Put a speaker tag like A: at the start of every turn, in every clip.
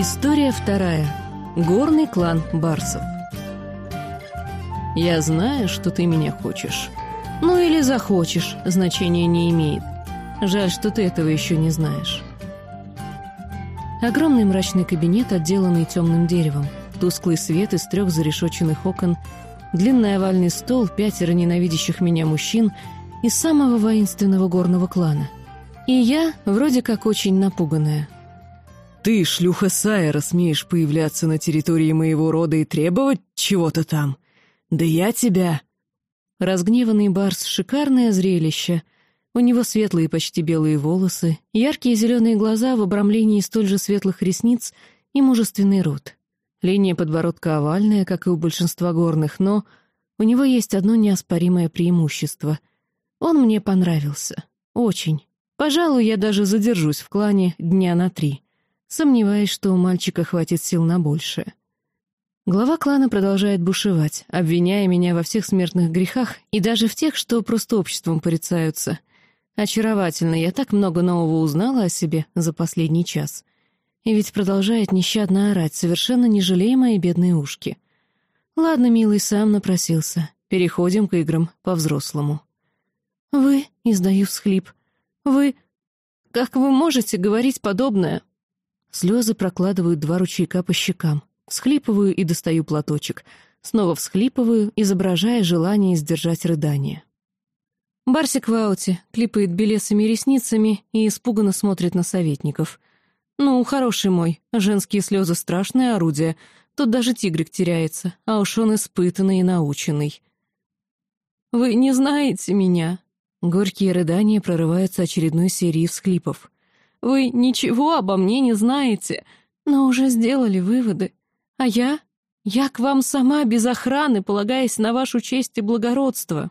A: История вторая. Горный клан Барсов. «Я знаю, что ты меня хочешь. Ну или захочешь, значения не имеет. Жаль, что ты этого еще не знаешь». Огромный мрачный кабинет, отделанный темным деревом. Тусклый свет из трех зарешоченных окон, длинный овальный стол, пятеро ненавидящих меня мужчин из самого воинственного горного клана. И я, вроде как очень напуганная.
B: «Ты, шлюха Сайера, смеешь появляться на территории моего рода и требовать чего-то там? Да я тебя...»
A: Разгневанный Барс — шикарное зрелище. У него светлые, почти белые волосы, яркие зеленые глаза в обрамлении столь же светлых ресниц и мужественный рот. Линия подбородка овальная, как и у большинства горных, но у него есть одно неоспоримое преимущество. Он мне понравился. Очень. Пожалуй, я даже задержусь в клане дня на три. Сомневаюсь, что у мальчика хватит сил на большее. Глава клана продолжает бушевать, обвиняя меня во всех смертных грехах и даже в тех, что просто обществом порицаются. Очаровательно, я так много нового узнала о себе за последний час. И ведь продолжает нещадно орать, совершенно не жалея мои бедные ушки. Ладно, милый, сам напросился. Переходим к играм по-взрослому. «Вы», — издаю всхлип, — «вы... Как вы можете говорить подобное?» Слезы прокладывают два ручейка по щекам. Всхлипываю и достаю платочек. Снова всхлипываю, изображая желание сдержать рыдание. Барсик в ауте, клипает белесыми ресницами и испуганно смотрит на советников. «Ну, хороший мой, женские слезы — страшное орудие. Тут даже тигрик теряется, а уж он испытанный и наученный». «Вы не знаете меня?» Горькие рыдания прорываются очередной серией всхлипов. «Вы ничего обо мне не знаете, но уже сделали выводы. А я? Я к вам сама, без охраны, полагаясь на вашу честь и благородство».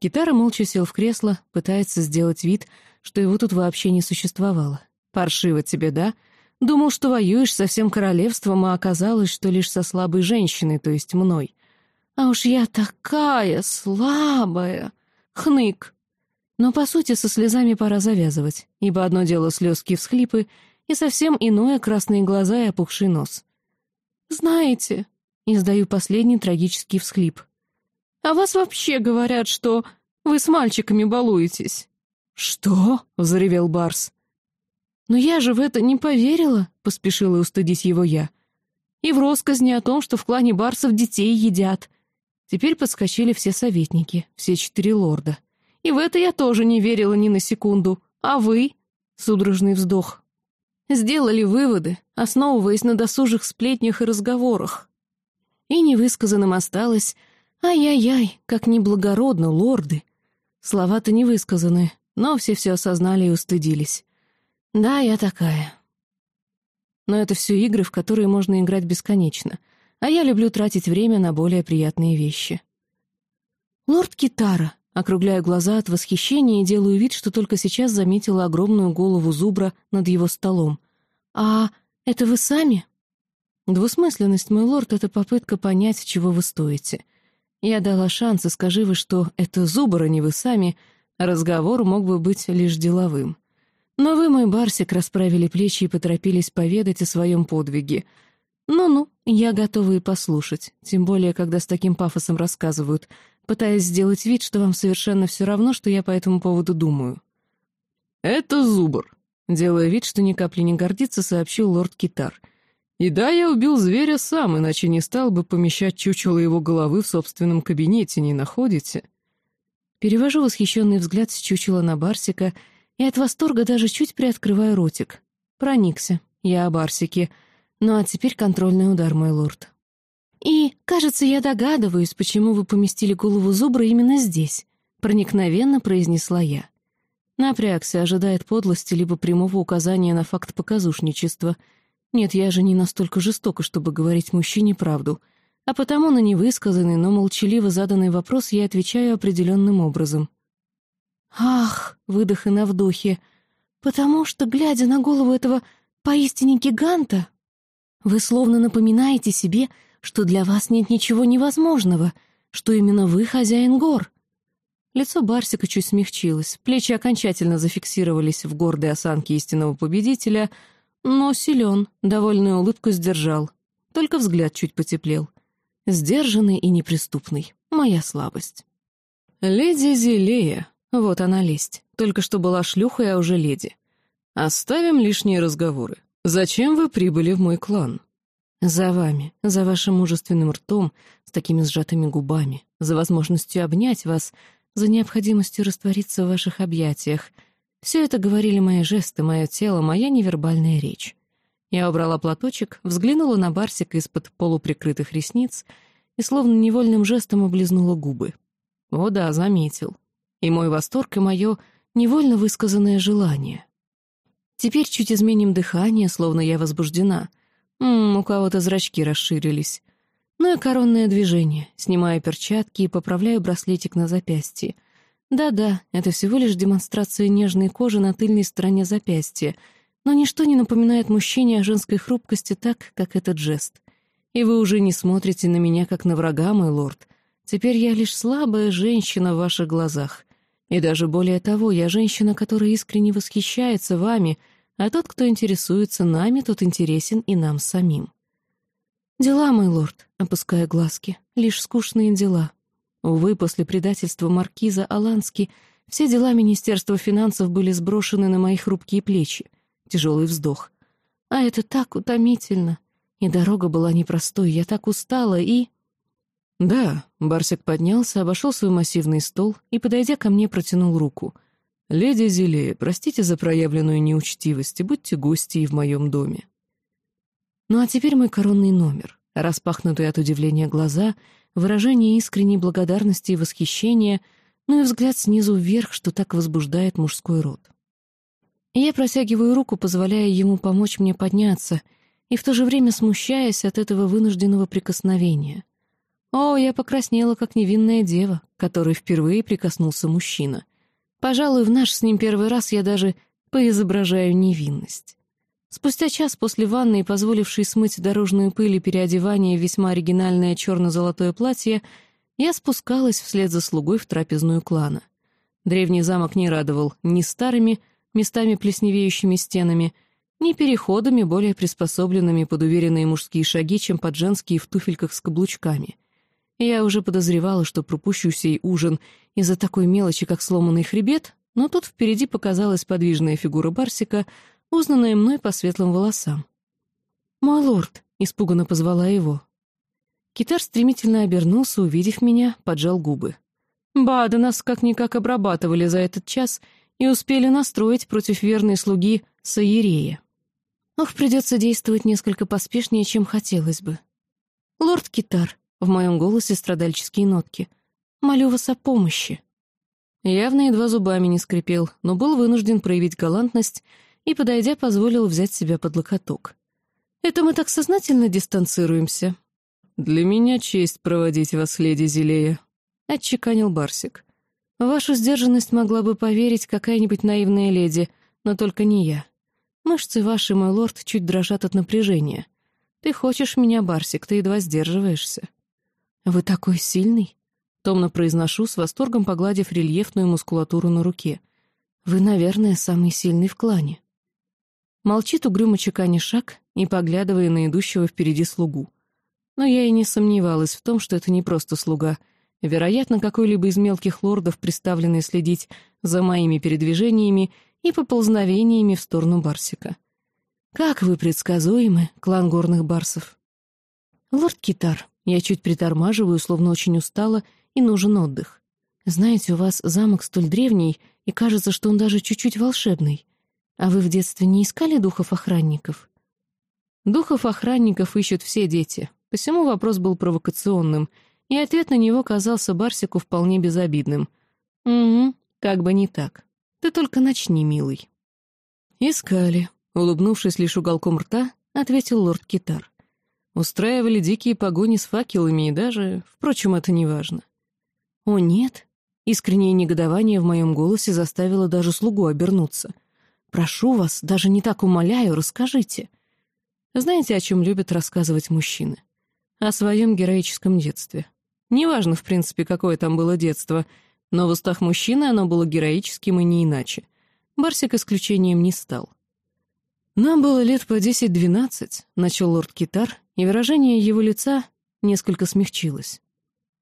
A: Китара молча сел в кресло, пытается сделать вид, что его тут вообще не существовало. Паршиво тебе, да? Думал, что воюешь со всем королевством, а оказалось, что лишь со слабой женщиной, то есть мной. А уж я такая слабая. Хнык. Но, по сути, со слезами пора завязывать, ибо одно дело слезки и всхлипы, и совсем иное красные глаза и опухший нос. «Знаете...» — издаю последний трагический всхлип. «А вас вообще говорят, что вы с мальчиками балуетесь».
B: «Что?» — взревел Барс.
A: «Но я же в это не поверила», — поспешила устыдить его я. «И в росказни о том, что в клане барсов детей едят». Теперь подскочили все советники, все четыре лорда. «И в это я тоже не верила ни на секунду. А вы?» — судорожный вздох. «Сделали выводы, основываясь на досужих сплетнях и разговорах. И невысказанным осталось «Ай-яй-яй, как неблагородно, лорды!» Слова-то не высказаны, но все все осознали и устыдились. Да, я такая. Но это все игры, в которые можно играть бесконечно, а я люблю тратить время на более приятные вещи. Лорд Китара, округляю глаза от восхищения и делаю вид, что только сейчас заметила огромную голову зубра над его столом. «А это вы сами?» Двусмысленность, мой лорд, — это попытка понять, чего вы стоите. Я дала шанс, и скажи вы, что это зубр, а не вы сами, разговор мог бы быть лишь деловым. Но вы, мой Барсик, расправили плечи и поторопились поведать о своем подвиге. Ну-ну, я готова и послушать, тем более, когда с таким пафосом рассказывают, пытаясь сделать вид, что вам совершенно все равно, что я по этому поводу думаю.
B: «Это Зубр», — делая вид, что ни капли не гордится, сообщил лорд Китар. «И да, я убил зверя сам, иначе не стал бы помещать чучело его головы в собственном кабинете, не находите?»
A: Перевожу восхищенный взгляд с чучела на Барсика — и от восторга даже чуть приоткрываю ротик. Проникся. Я о Барсике. Ну а теперь контрольный удар, мой лорд. И, кажется, я догадываюсь, почему вы поместили голову зубра именно здесь, проникновенно произнесла я. Напрягся, ожидает подлости либо прямого указания на факт показушничества. Нет, я же не настолько жестока, чтобы говорить мужчине правду, а потому на невысказанный, но молчаливо заданный вопрос я отвечаю определенным образом. «Ах!» — выдох и на вдохе. «Потому что, глядя на голову этого поистине гиганта, вы словно напоминаете себе, что для вас нет ничего невозможного, что именно вы хозяин гор». Лицо Барсика чуть смягчилось, плечи окончательно зафиксировались в гордой осанке истинного победителя, но силен, довольную улыбку сдержал. Только взгляд чуть потеплел. Сдержанный и неприступный. Моя слабость.
B: «Леди Зелея», вот она лесть. Только что была шлюхой, а уже леди. Оставим лишние разговоры. Зачем вы прибыли в мой клан?
A: За вами, за вашим мужественным ртом, с такими сжатыми губами, за возможностью обнять вас, за необходимостью раствориться в ваших объятиях. Все это говорили мои жесты, мое тело, моя невербальная речь. Я убрала платочек, взглянула на Барсика из-под полуприкрытых ресниц и словно невольным жестом облизнула губы. О да, заметил. И мой восторг, и мое невольно высказанное желание. Теперь чуть изменим дыхание, словно я возбуждена. Ммм, у кого-то зрачки расширились. Ну и коронное движение. Снимаю перчатки и поправляю браслетик на запястье. Да-да, это всего лишь демонстрация нежной кожи на тыльной стороне запястья, но ничто не напоминает мужчине о женской хрупкости так, как этот жест. И вы уже не смотрите на меня, как на врага, мой лорд. Теперь я лишь слабая женщина в ваших глазах. И даже более того, я женщина, которая искренне восхищается вами, а тот, кто интересуется нами, тот интересен и нам самим. «Дела, мой лорд», — опуская глазки, — «лишь скучные дела. Увы, после предательства маркиза Алански все дела Министерства финансов были сброшены на мои хрупкие плечи. Тяжелый вздох. А это так утомительно. И дорога была непростой, я так устала и...
B: «Да», — Барсик поднялся, обошел свой массивный стол и, подойдя ко мне, протянул руку. «Леди Зелея, простите за проявленную неучтивость и будьте гостьей в моем доме».
A: Ну а теперь мой коронный номер. Распахнутые от удивления глаза, выражение искренней благодарности и восхищения, ну и взгляд снизу вверх, что так возбуждает мужской род. Я протягиваю руку, позволяя ему помочь мне подняться, и в то же время смущаясь от этого вынужденного прикосновения — о, я покраснела, как невинная дева, которой впервые прикоснулся мужчина. Пожалуй, в наш с ним первый раз я даже поизображаю невинность. Спустя час после ванны, позволившей смыть дорожную пыль и переодевание в весьма оригинальное черно-золотое платье, я спускалась вслед за слугой в трапезную клана. Древний замок не радовал ни старыми, местами плесневеющими стенами, ни переходами, более приспособленными под уверенные мужские шаги, чем под женские в туфельках с каблучками — я уже подозревала, что пропущу сей ужин из-за такой мелочи, как сломанный хребет, но тут впереди показалась подвижная фигура Барсика, узнанная мной по светлым волосам. «Мой лорд!» — испуганно позвала его. Китар стремительно обернулся, увидев меня, поджал губы. «Ба, да нас как-никак обрабатывали за этот час и успели настроить против верной слуги Саерея. Ох, придется действовать несколько поспешнее, чем хотелось бы. Лорд Китар, в моем голосе страдальческие нотки. «Молю вас о помощи». Явно едва зубами не скрипел, но был вынужден проявить галантность и, подойдя, позволил взять себя под локоток. «Это мы так сознательно дистанцируемся?»
B: «Для меня честь проводить вас, леди Зелея», — отчеканил Барсик.
A: «Вашу сдержанность могла бы поверить какая-нибудь наивная леди, но только не я. Мышцы ваши, мой лорд, чуть дрожат от напряжения. Ты хочешь меня, Барсик, ты едва сдерживаешься». «Вы такой сильный!» — томно произношу, с восторгом погладив рельефную мускулатуру на руке. «Вы, наверное, самый сильный в клане». Молчит угрюмо чеканя шаг и поглядывая на идущего впереди слугу. Но я и не сомневалась в том, что это не просто слуга. Вероятно, какой-либо из мелких лордов, приставленный следить за моими передвижениями и поползновениями в сторону Барсика. «Как вы предсказуемы, клан горных барсов!» «Лорд Китар», я чуть притормаживаю, словно очень устала, и нужен отдых. Знаете, у вас замок столь древний, и кажется, что он даже чуть-чуть волшебный. А вы в детстве не искали духов-охранников? Духов-охранников ищут все дети. Посему вопрос был провокационным, и ответ на него казался Барсику вполне безобидным. «Угу, как бы не так. Ты только начни, милый». «Искали», — улыбнувшись лишь уголком рта, ответил лорд Китар. Устраивали дикие погони с факелами и даже... Впрочем, это не важно. «О, нет!» Искреннее негодование в моем голосе заставило даже слугу обернуться. «Прошу вас, даже не так умоляю, расскажите». Знаете, о чем любят рассказывать мужчины? О своем героическом детстве. Неважно, в принципе, какое там было детство, но в устах мужчины оно было героическим и не иначе. Барсик исключением не стал. «Нам было лет по десять-двенадцать», — начал лорд Китар, и выражение его лица несколько смягчилось.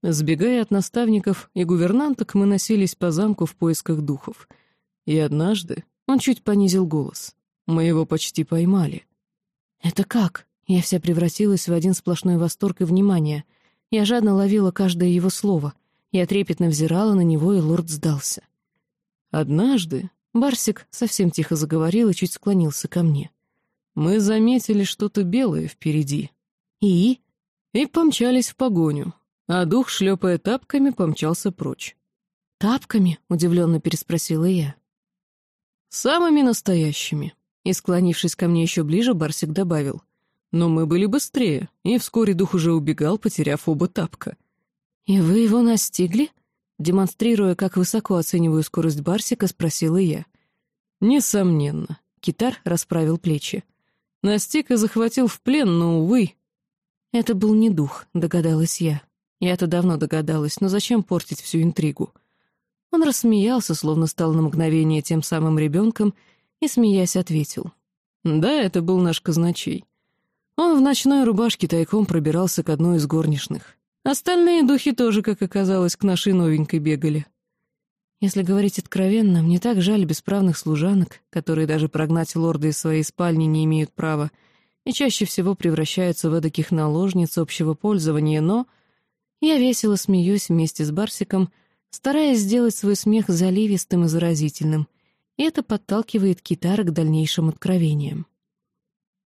A: Сбегая от наставников и гувернанток, мы носились по замку в поисках духов. И однажды он чуть понизил голос. Мы его почти поймали. «Это как?» Я вся превратилась в один сплошной восторг и внимание. Я жадно ловила каждое его слово. Я трепетно взирала на него, и лорд сдался. Однажды Барсик совсем тихо заговорил и чуть склонился ко мне. Мы заметили что-то белое впереди. И? И помчались в погоню, а дух, шлепая тапками, помчался прочь. «Тапками?» — удивленно переспросила я. «Самыми настоящими», и, склонившись ко мне еще ближе, Барсик добавил. «Но мы были быстрее, и вскоре дух уже убегал, потеряв оба тапка». «И вы его настигли?» Демонстрируя, как высоко оцениваю скорость Барсика, спросила я. «Несомненно». Китар расправил плечи. Настиг и захватил в плен, но, увы. Это был не дух, догадалась я. Я-то давно догадалась, но зачем портить всю интригу? Он рассмеялся, словно стал на мгновение тем самым ребенком, и, смеясь, ответил. «Да, это был наш казначей. Он в ночной рубашке тайком пробирался к одной из горничных. Остальные духи тоже, как оказалось, к нашей новенькой бегали. Если говорить откровенно, мне так жаль бесправных служанок, которые даже прогнать лорда из своей спальни не имеют права, и чаще всего превращаются в эдаких наложниц общего пользования, но... Я весело смеюсь вместе с Барсиком, стараясь сделать свой смех заливистым и заразительным, и это подталкивает Китара к дальнейшим откровениям.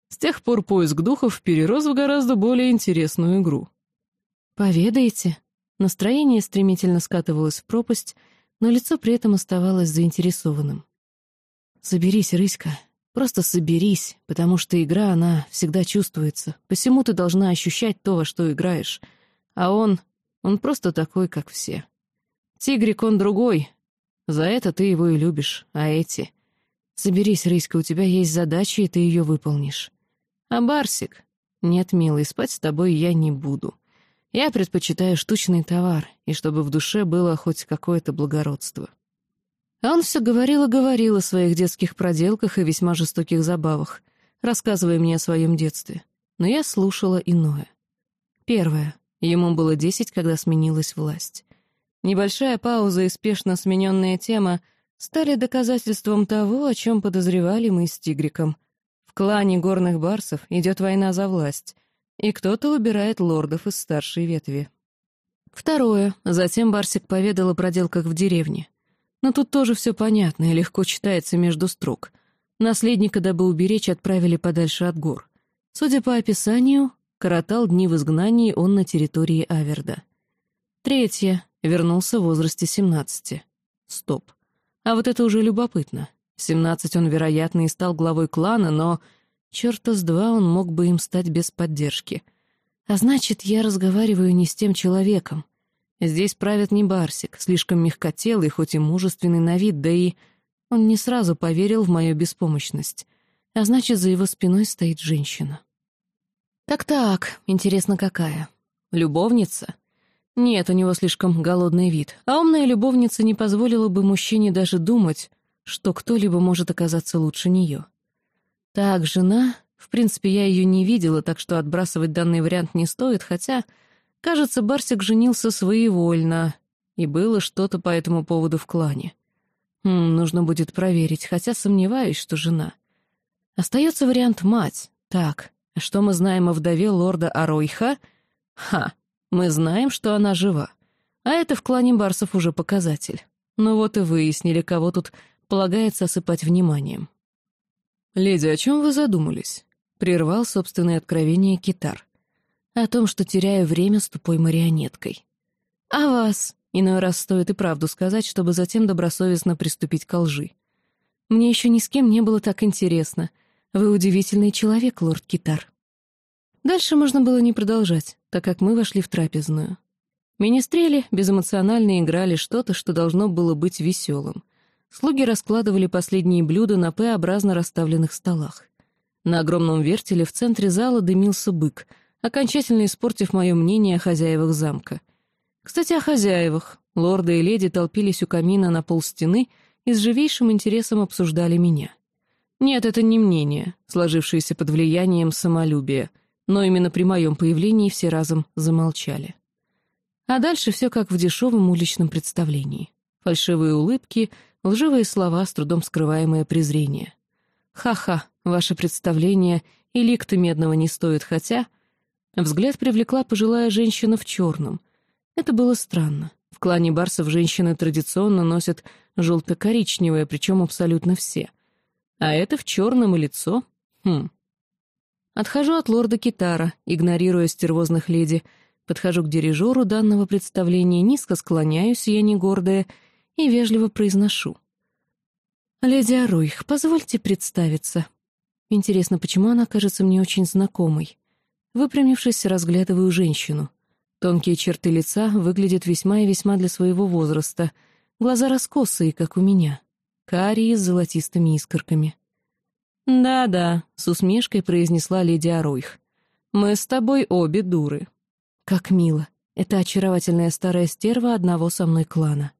A: С тех пор поиск духов перерос в гораздо более интересную игру. «Поведаете?» Настроение стремительно скатывалось в пропасть, но лицо при этом оставалось заинтересованным. «Соберись, Рыська, просто соберись, потому что игра, она всегда чувствуется, посему ты должна ощущать то, во что играешь, а он, он просто такой, как все. Тигрик он другой, за это ты его и любишь, а эти... Соберись, Рыська, у тебя есть задача, и ты ее выполнишь. А Барсик? Нет, милый, спать с тобой я не буду. Я предпочитаю штучный товар, и чтобы в душе было хоть какое-то благородство. Он все говорил и говорил о своих детских проделках и весьма жестоких забавах, рассказывая мне о своем детстве. Но я слушала иное. Первое. Ему было десять, когда сменилась власть. Небольшая пауза и спешно смененная тема стали доказательством того, о чем подозревали мы с Тигриком. В клане горных барсов идет война за власть, и кто-то убирает лордов из старшей ветви. Второе. Затем Барсик поведал о проделках в деревне. Но тут тоже все понятно и легко читается между строк. Наследника, дабы уберечь, отправили подальше от гор. Судя по описанию, коротал дни в изгнании он на территории Аверда. Третье. Вернулся в возрасте 17. Стоп. А вот это уже любопытно. 17 он, вероятно, и стал главой клана, но... Чёрта с два он мог бы им стать без поддержки. А значит, я разговариваю не с тем человеком. Здесь правит не Барсик, слишком мягкотелый, хоть и мужественный на вид, да и... Он не сразу поверил в мою беспомощность. А значит, за его спиной стоит женщина. Так-так, интересно, какая? Любовница? Нет, у него слишком голодный вид, а умная любовница не позволила бы мужчине даже думать, что кто-либо может оказаться лучше нее. Так, жена... В принципе, я ее не видела, так что отбрасывать данный вариант не стоит, хотя, кажется, Барсик женился своевольно, и было что-то по этому поводу в клане. Хм, нужно будет проверить, хотя сомневаюсь, что жена. Остается вариант «мать». Так, что мы знаем о вдове лорда Аройха? Ха, мы знаем, что она жива. А это в клане барсов уже показатель. Ну вот и выяснили, кого тут полагается осыпать вниманием. «Леди, о чем вы задумались?» — прервал собственное откровение Китар. «О том, что теряю время с тупой марионеткой. А вас?» — иной раз стоит и правду сказать, чтобы затем добросовестно приступить к лжи. «Мне еще ни с кем не было так интересно. Вы удивительный человек, лорд Китар». Дальше можно было не продолжать, так как мы вошли в трапезную. Министрели безэмоционально играли что-то, что должно было быть веселым. Слуги раскладывали последние блюда на П-образно расставленных столах. На огромном вертеле в центре зала дымился бык, окончательно испортив мое мнение о хозяевах замка. Кстати, о хозяевах. Лорды и леди толпились у камина на полстены и с живейшим интересом обсуждали меня.
B: Нет, это не мнение, сложившееся под влиянием самолюбия, но именно при моем появлении все разом замолчали. А дальше все как в дешевом уличном представлении. Фальшивые улыбки, лживые слова, с трудом скрываемое презрение. Ха-ха, ваше представление и лик-то медного не стоит, хотя... Взгляд привлекла пожилая женщина в черном. Это было странно. В клане барсов женщины традиционно носят желто-коричневое, причем абсолютно все. А это в черном и лицо? Хм. Отхожу от лорда Китара, игнорируя стервозных леди, подхожу к дирижеру данного представления, низко склоняюсь, я не гордая, и вежливо произношу. «Леди Аруих, позвольте представиться». Интересно, почему она кажется мне очень знакомой? Выпрямившись, разглядываю женщину. Тонкие черты лица выглядят весьма и весьма для своего возраста. Глаза раскосые, как у меня. Карие с золотистыми искорками. «Да-да», — с усмешкой произнесла леди Аройх. «Мы с тобой обе дуры». Как мило. Это очаровательная старая стерва одного со мной клана.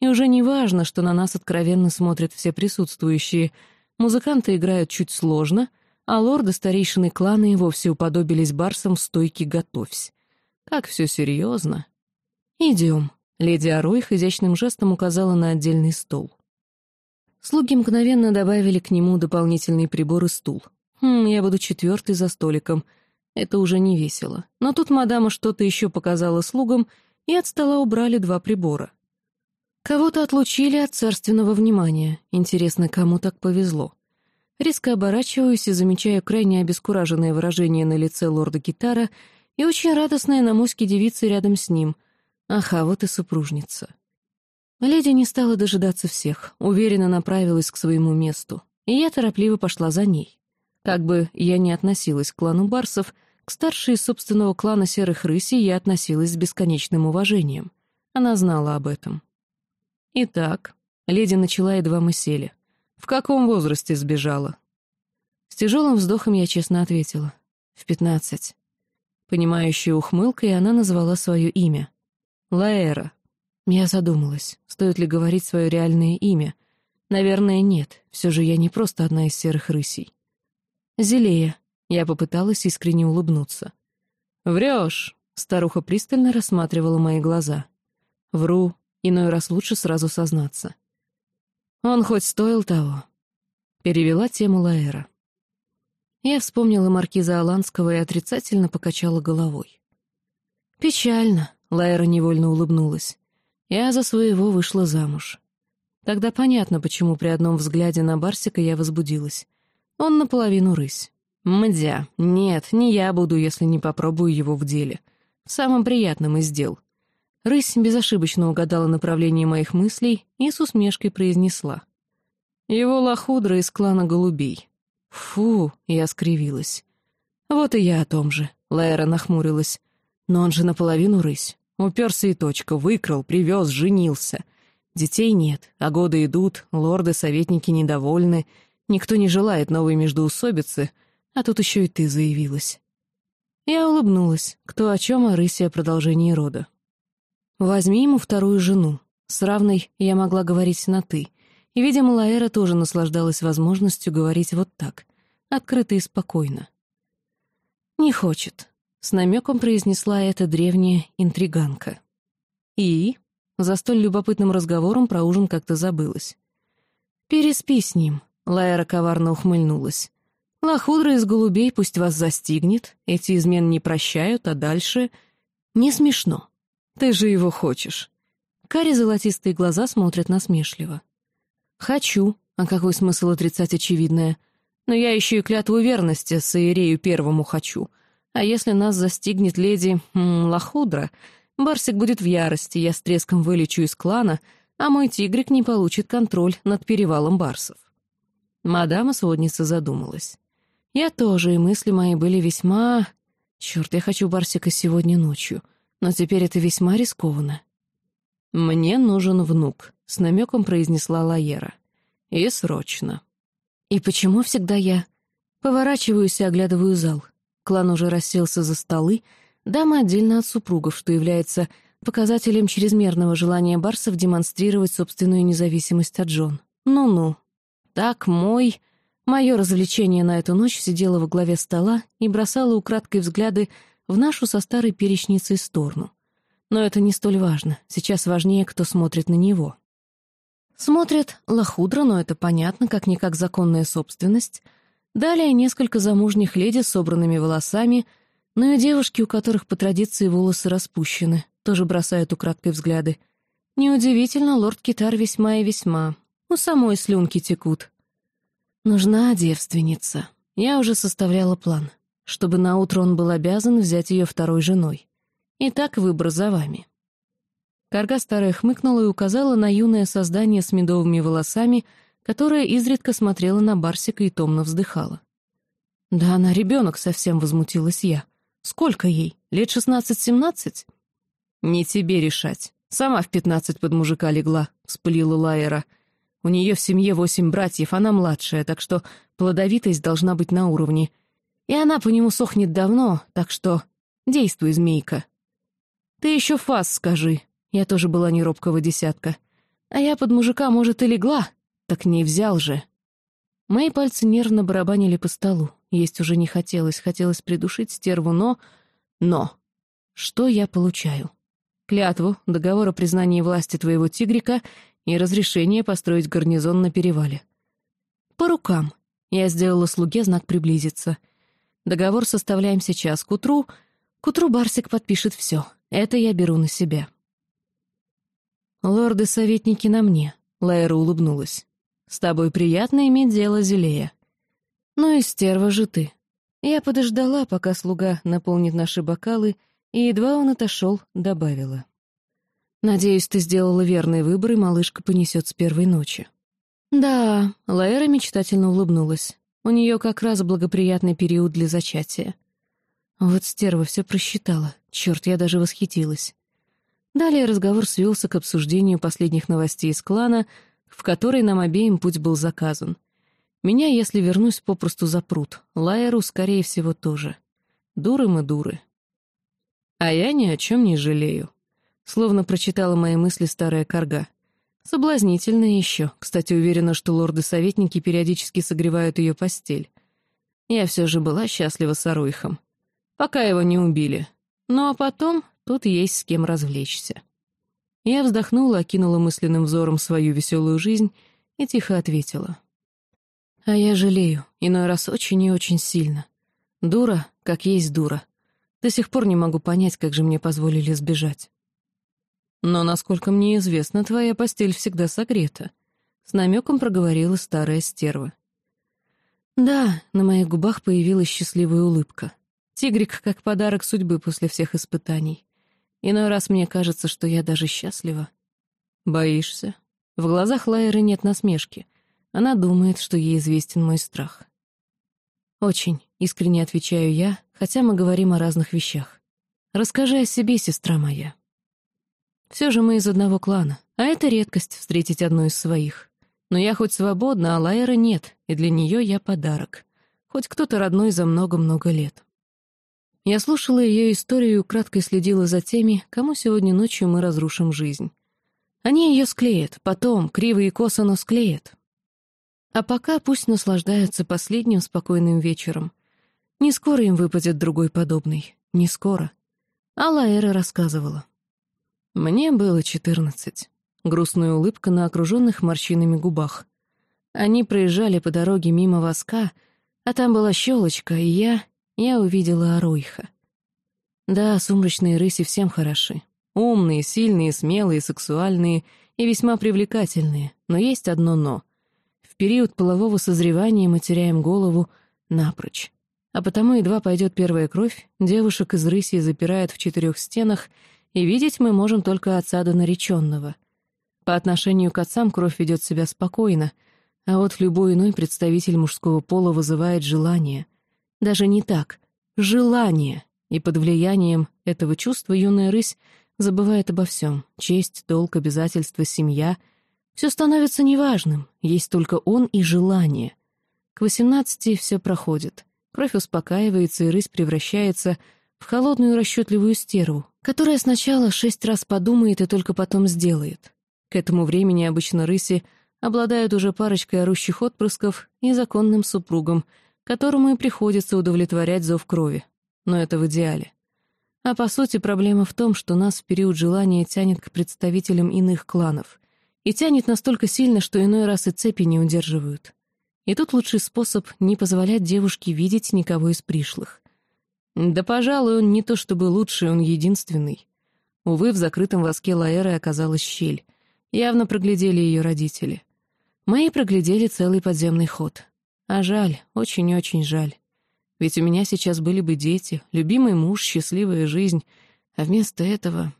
B: И уже не важно, что на нас откровенно смотрят все присутствующие. Музыканты играют чуть сложно, а лорды старейшины клана и вовсе уподобились барсам в стойке «Готовься». Как все серьезно. Идем. Леди Аройх изящным жестом указала на отдельный стол. Слуги мгновенно добавили к нему дополнительный прибор и стул. Хм, я буду четвертый за столиком. Это уже не весело. Но тут мадама что-то еще показала слугам, и от стола убрали два прибора. Кого-то отлучили от царственного внимания. Интересно, кому так повезло. Резко оборачиваюсь и замечаю крайне обескураженное выражение на лице лорда Гитара — и очень радостная на моське девица рядом с ним. Ага, вот и супружница. Леди не стала дожидаться всех, уверенно направилась к своему месту, и я торопливо пошла за ней. Как бы я ни относилась к клану барсов, к старшей из собственного клана серых рысей я относилась с бесконечным уважением. Она знала об этом. Итак, леди начала, едва мы сели. В каком возрасте сбежала? С тяжелым вздохом я честно ответила. В пятнадцать. Понимающая ухмылкой, она назвала свое имя. Лаэра. Я задумалась, стоит ли говорить свое реальное имя. Наверное, нет, все же я не просто одна из серых рысей. Зелея. Я попыталась искренне улыбнуться. «Врешь!» — старуха пристально рассматривала мои глаза. «Вру, иной раз лучше сразу сознаться». «Он хоть стоил того?» Перевела тему Лаэра. Я вспомнила маркиза Аланского и отрицательно покачала головой. «Печально», — Лайра невольно улыбнулась. «Я за своего вышла замуж». Тогда понятно, почему при одном взгляде на Барсика я возбудилась. Он наполовину рысь. Мдя, нет, не я буду, если не попробую его в деле. В самом приятном из дел. Рысь безошибочно угадала направление моих мыслей и с усмешкой произнесла. Его лохудра из клана голубей. «Фу!» — я скривилась. «Вот и я о том же», — Лайра нахмурилась. «Но он же наполовину рысь. Уперся и точка, выкрал, привез, женился. Детей нет, а годы идут, лорды-советники недовольны, никто не желает новой междоусобицы, а тут еще и ты заявилась». Я улыбнулась, кто о чем, о рысе о продолжении рода. «Возьми ему вторую жену. С равной я могла говорить на «ты», и, видимо, Лаэра тоже наслаждалась возможностью говорить вот так, открыто и спокойно. «Не хочет», — с намеком произнесла эта древняя интриганка. «И?» — за столь любопытным разговором про ужин как-то забылась. «Переспи с ним», — Лаэра коварно ухмыльнулась. «Лохудра из голубей пусть вас застигнет, эти измен не прощают, а дальше...» «Не смешно. Ты же его хочешь». Кари золотистые глаза смотрят насмешливо. «Хочу. А какой смысл отрицать очевидное? Но я еще и клятву верности Саирею Первому хочу. А если нас застигнет леди м, Лохудра, Барсик будет в ярости, я с треском вылечу из клана, а мой тигрик не получит контроль над перевалом барсов». Мадама сводница задумалась. Я тоже, и мысли мои были весьма... Черт, я хочу Барсика сегодня ночью, но теперь это весьма рискованно. «Мне нужен внук», — с намеком произнесла Лаера. «И срочно». «И почему всегда я?» Поворачиваюсь и оглядываю зал. Клан уже расселся за столы, дамы отдельно от супругов, что является показателем чрезмерного желания барсов демонстрировать собственную независимость от Джон. Ну-ну. Так, мой...
A: Мое развлечение на эту ночь сидело во главе стола и бросало украдкой взгляды в нашу со старой перечницей сторону. Но это не столь важно, сейчас важнее, кто смотрит на него. Смотрят лохудро, но это понятно, как-никак законная собственность. Далее несколько замужних леди с собранными волосами, но и девушки, у которых по традиции волосы распущены, тоже бросают украдкой взгляды. Неудивительно, лорд Китар весьма и весьма. У самой слюнки текут. Нужна девственница. Я уже составляла план, чтобы наутро он был обязан взять ее второй женой. Итак, выбор за вами. Карга старая хмыкнула и указала на юное создание с медовыми волосами, которое изредка смотрела на Барсика и томно вздыхала. «Да она ребенок совсем», — возмутилась я. «Сколько ей? Лет шестнадцать-семнадцать?» «Не тебе решать. Сама в пятнадцать под мужика легла», — вспылила Лайера. «У нее в семье восемь братьев, она младшая, так что плодовитость должна быть на уровне. И она по нему сохнет давно, так что действуй, змейка». «Ты еще фас скажи», я тоже была не робкого десятка. А я под мужика, может, и легла, так не взял же. Мои пальцы нервно барабанили по столу. Есть уже не хотелось, хотелось придушить стерву, но... Но! Что я получаю? Клятву, договор о признании власти твоего тигрика и разрешение построить гарнизон на перевале. По рукам. Я сделала слуге знак приблизиться. Договор составляем сейчас. К утру... К утру Барсик подпишет все. Это я беру на себя. «Лорды-советники на мне», — Лайра улыбнулась. «С тобой приятно иметь дело, Зелея». «Ну и стерва же ты». Я подождала, пока слуга наполнит наши бокалы, и едва он отошел, добавила. «Надеюсь, ты сделала верный выбор, и малышка понесет с первой ночи». «Да», — Лайра мечтательно улыбнулась. «У нее как раз благоприятный период для зачатия». Вот стерва все просчитала. Черт, я даже восхитилась. Далее разговор свелся к обсуждению последних новостей из клана, в которой нам обеим путь был заказан. Меня, если вернусь, попросту запрут. Лайеру, скорее всего, тоже. Дуры мы дуры. А я ни о чем не жалею. Словно прочитала мои мысли старая корга. Соблазнительная еще. Кстати, уверена, что лорды-советники периодически согревают ее постель. Я все же была счастлива с Аруихом. Пока его не убили. Ну а потом Тут есть с кем развлечься. Я вздохнула, окинула мысленным взором свою веселую жизнь и тихо ответила. А я жалею, иной раз очень и очень сильно. Дура, как есть дура. До сих пор не могу понять, как же мне позволили сбежать. Но, насколько мне известно, твоя постель всегда согрета. С намеком проговорила старая стерва. Да, на моих губах появилась счастливая улыбка. Тигрик как подарок судьбы после всех испытаний. Иной раз мне кажется, что я даже счастлива. Боишься? В глазах Лайеры нет насмешки. Она думает, что ей известен мой страх. Очень, искренне отвечаю я, хотя мы говорим о разных вещах. Расскажи о себе, сестра моя. Все же мы из одного клана, а это редкость встретить одну из своих. Но я хоть свободна, а Лайера нет, и для нее я подарок. Хоть кто-то родной за много-много лет. Я слушала ее историю и украдкой следила за теми, кому сегодня ночью мы разрушим жизнь. Они ее склеят, потом, криво и косо, но склеят. А пока пусть наслаждаются последним спокойным вечером. Не скоро им выпадет другой подобный. Не скоро. Алла Эра рассказывала. Мне было четырнадцать. Грустная улыбка на окруженных морщинами губах. Они проезжали по дороге мимо воска, а там была щелочка, и я я увидела Аруиха. Да, сумрачные рыси всем хороши. Умные, сильные, смелые, сексуальные и весьма привлекательные. Но есть одно «но». В период полового созревания мы теряем голову напрочь. А потому едва пойдет первая кровь, девушек из рыси запирают в четырех стенах, и видеть мы можем только отца до нареченного. По отношению к отцам кровь ведет себя спокойно, а вот любой иной представитель мужского пола вызывает желание — даже не так. Желание. И под влиянием этого чувства юная рысь забывает обо всем. Честь, долг, обязательства, семья. Все становится неважным. Есть только он и желание. К восемнадцати все проходит. Кровь успокаивается, и рысь превращается в холодную расчетливую стерву, которая сначала шесть раз подумает и только потом сделает. К этому времени обычно рыси обладают уже парочкой орущих отпрысков и законным супругом, которому и приходится удовлетворять зов крови. Но это в идеале. А по сути проблема в том, что нас в период желания тянет к представителям иных кланов. И тянет настолько сильно, что иной раз и цепи не удерживают. И тут лучший способ — не позволять девушке видеть никого из пришлых. Да, пожалуй, он не то чтобы лучший, он единственный. Увы, в закрытом воске Лаэры оказалась щель. Явно проглядели ее родители. Мои проглядели целый подземный ход. А жаль, очень-очень жаль. Ведь у меня сейчас были бы дети, любимый муж, счастливая жизнь, а вместо этого...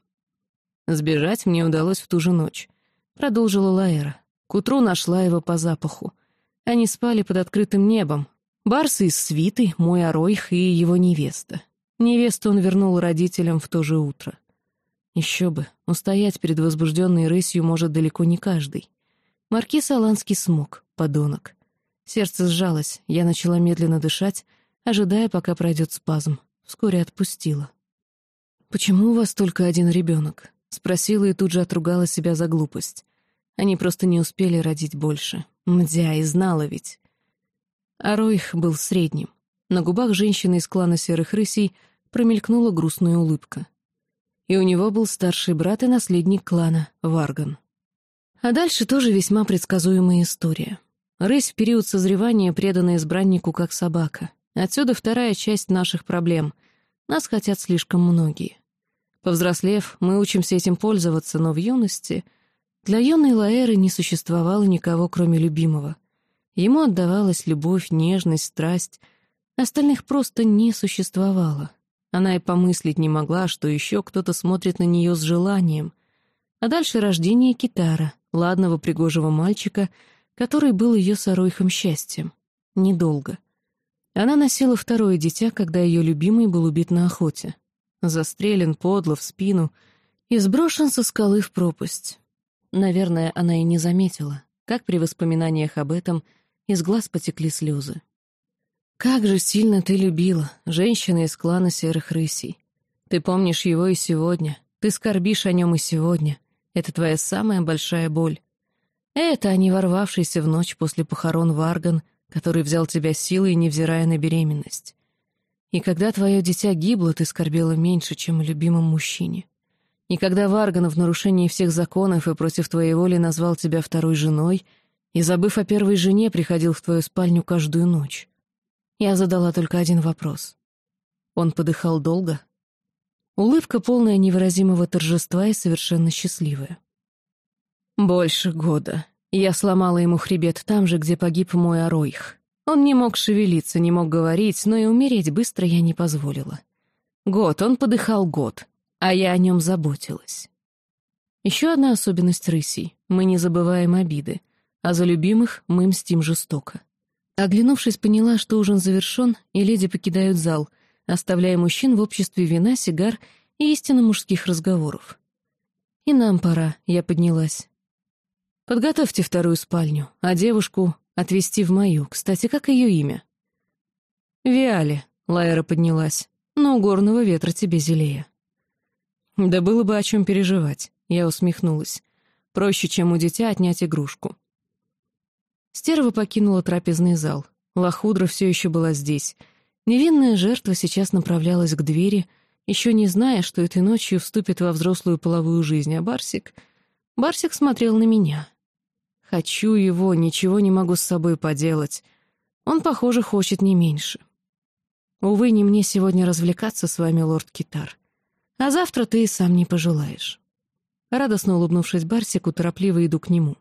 A: Сбежать мне удалось в ту же ночь. Продолжила Лаэра. К утру нашла его по запаху. Они спали под открытым небом. Барс из свиты, мой Оройх и его невеста. Невесту он вернул родителям в то же утро. Еще бы, устоять перед возбужденной рысью может далеко не каждый. Маркиз Аланский смог, подонок. Сердце сжалось, я начала медленно дышать, ожидая, пока пройдет спазм. Вскоре отпустила. «Почему у вас только один ребенок?» — спросила и тут же отругала себя за глупость. Они просто не успели родить больше. Мдя, и знала ведь. А Ройх был средним. На губах женщины из клана Серых Рысей промелькнула грустная улыбка. И у него был старший брат и наследник клана, Варган. А дальше тоже весьма предсказуемая история. Рысь в период созревания предана избраннику как собака. Отсюда вторая часть наших проблем. Нас хотят слишком многие. Повзрослев, мы учимся этим пользоваться, но в юности... Для юной Лаэры не существовало никого, кроме любимого. Ему отдавалась любовь, нежность, страсть. Остальных просто не существовало. Она и помыслить не могла, что еще кто-то смотрит на нее с желанием. А дальше рождение Китара, ладного пригожего мальчика, который был ее соройхом счастьем. Недолго. Она носила второе дитя, когда ее любимый был убит на охоте. Застрелен подло в спину и сброшен со скалы в пропасть. Наверное, она и не заметила, как при воспоминаниях об этом из глаз потекли слезы. «Как же сильно ты любила, женщина из клана Серых Рысей. Ты помнишь его и сегодня, ты скорбишь о нем и сегодня. Это твоя самая большая боль. Это, не ворвавшийся в ночь после похорон Варган, который взял тебя силой, невзирая на беременность. И когда твое дитя гибло, ты скорбела меньше, чем о любимом мужчине. И когда Варган в нарушении всех законов и против твоей воли назвал тебя второй женой, и, забыв о первой жене, приходил в твою спальню каждую ночь. Я задала только один вопрос. Он подыхал долго? Улыбка, полная невыразимого торжества и совершенно счастливая. Больше года. Я сломала ему хребет там же, где погиб мой Оройх. Он не мог шевелиться, не мог говорить, но и умереть быстро я не позволила. Год, он подыхал год, а я о нем заботилась. Еще одна особенность рысей — мы не забываем обиды, а за любимых мы мстим жестоко. Оглянувшись, поняла, что ужин завершен, и леди покидают зал, оставляя мужчин в обществе вина, сигар и истинно мужских разговоров. «И нам пора», — я поднялась. Подготовьте вторую спальню, а девушку отвезти в мою. Кстати, как ее имя?» «Виали», — Лайера поднялась, — «но у горного ветра тебе зелее». «Да было бы о чем переживать», — я усмехнулась. «Проще, чем у дитя отнять игрушку». Стерва покинула трапезный зал. Лохудра все еще была здесь. Невинная жертва сейчас направлялась к двери, еще не зная, что этой ночью вступит во взрослую половую жизнь, а Барсик... Барсик смотрел на меня. Хочу его, ничего не могу с собой поделать. Он, похоже, хочет не меньше. Увы, не мне сегодня развлекаться с вами, лорд Китар. А завтра ты и сам не пожелаешь. Радостно улыбнувшись Барсику, торопливо иду к нему.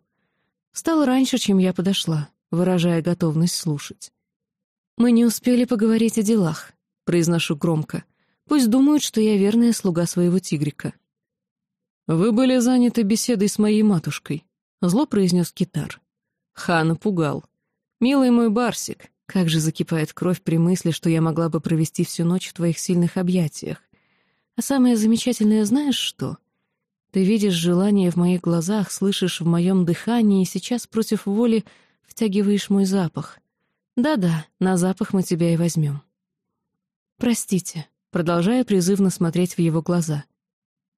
A: Встал раньше, чем я подошла, выражая готовность слушать. «Мы не успели поговорить о делах», — произношу громко. «Пусть думают, что я верная слуга своего тигрика». «Вы были заняты беседой с моей матушкой», — зло произнес китар. Хан пугал. «Милый мой Барсик, как же закипает кровь при мысли, что я могла бы провести всю ночь в твоих сильных объятиях. А самое замечательное знаешь что? Ты видишь желание в моих глазах, слышишь в моем дыхании и сейчас против воли втягиваешь мой запах. Да-да, на запах мы тебя и возьмем. Простите, продолжая призывно смотреть в его глаза.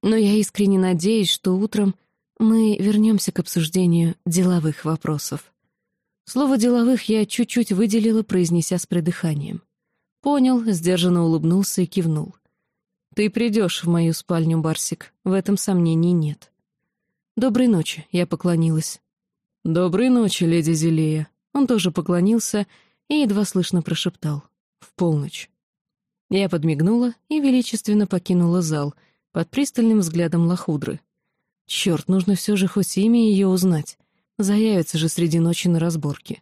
A: Но я искренне надеюсь, что утром Мы вернемся к обсуждению деловых вопросов. Слово «деловых» я чуть-чуть выделила, произнеся с придыханием. Понял, сдержанно улыбнулся и кивнул. «Ты придешь в мою спальню, Барсик, в этом сомнений нет». «Доброй ночи», — я поклонилась.
B: «Доброй ночи, леди Зелея».
A: Он тоже поклонился и едва слышно прошептал. «В полночь». Я подмигнула и величественно покинула зал под пристальным взглядом лохудры. Черт, нужно все же хоть имя ее узнать. Заявится же среди ночи на разборке.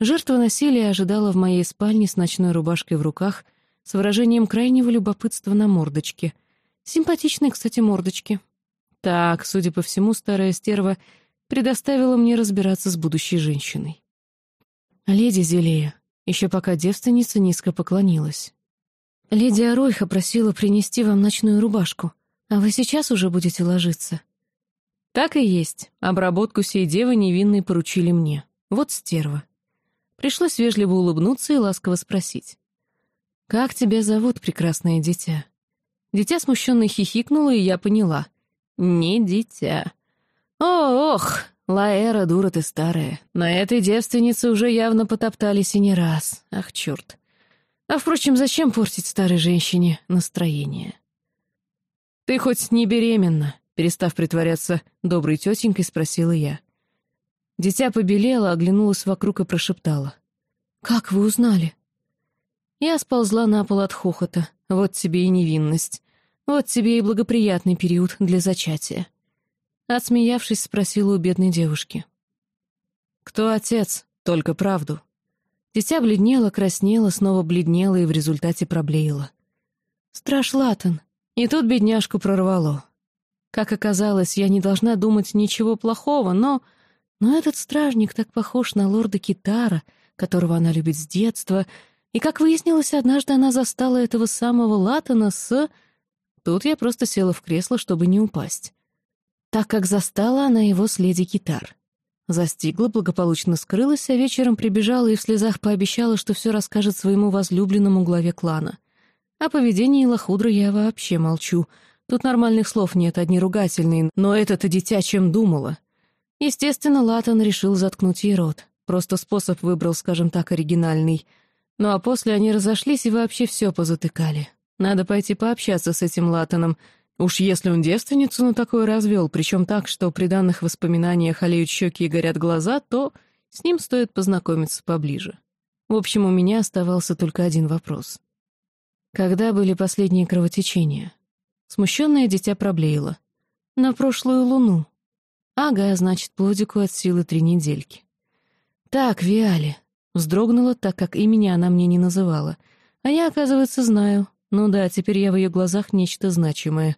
A: Жертва насилия ожидала в моей спальне с ночной рубашкой в руках, с выражением крайнего любопытства на мордочке. Симпатичной, кстати, мордочке. Так, судя по всему, старая стерва предоставила мне разбираться с будущей женщиной. «Леди Зелея», еще пока девственница низко поклонилась. «Леди Аройха просила принести вам ночную рубашку, а вы сейчас уже будете ложиться?» «Так и есть. Обработку сей девы невинной поручили мне. Вот стерва». Пришлось вежливо улыбнуться и ласково спросить. «Как тебя зовут, прекрасное дитя?» Дитя смущенно хихикнуло, и я поняла. «Не дитя». «О, ох, Лаэра, дура ты старая. На этой девственнице уже явно потоптались и не раз. Ах, черт. А, впрочем, зачем портить старой женщине настроение? «Ты хоть не беременна?» Перестав притворяться доброй тетенькой, спросила я. Дитя побелело, оглянулась вокруг и прошептала. «Как вы узнали?» Я сползла на пол от хохота. Вот тебе и невинность. Вот тебе и благоприятный период для зачатия. Отсмеявшись, спросила у бедной девушки. «Кто отец? Только правду». Дитя бледнело, краснело, снова бледнело и в результате проблеяло. «Страж Латан». И тут бедняжку прорвало. Как оказалось, я не должна думать ничего плохого, но... Но этот стражник так похож на лорда Китара, которого она любит с детства, и, как выяснилось, однажды она застала этого самого Латана с... Тут я просто села в кресло, чтобы не упасть. Так как застала она его с леди Китар. Застигла, благополучно скрылась, а вечером прибежала и в слезах пообещала, что все расскажет своему возлюбленному главе клана. О поведении Лохудры я вообще молчу. Тут нормальных слов нет, одни ругательные, но это-то дитя чем думала. Естественно, Латан решил заткнуть ей рот. Просто способ выбрал, скажем так, оригинальный. Ну а после они разошлись и вообще все позатыкали. Надо пойти пообщаться с этим Латаном. Уж если он девственницу на такое развел, причем так, что при данных воспоминаниях олеют щеки и горят глаза, то с ним стоит познакомиться поближе. В общем, у меня оставался только один вопрос. Когда были последние кровотечения? Смущенное дитя проблеяло. На прошлую луну. Ага, значит, плодику от силы три недельки. Так, Виали. Вздрогнула, так как имени она мне не называла. А я, оказывается, знаю. Ну да, теперь я в ее глазах нечто значимое.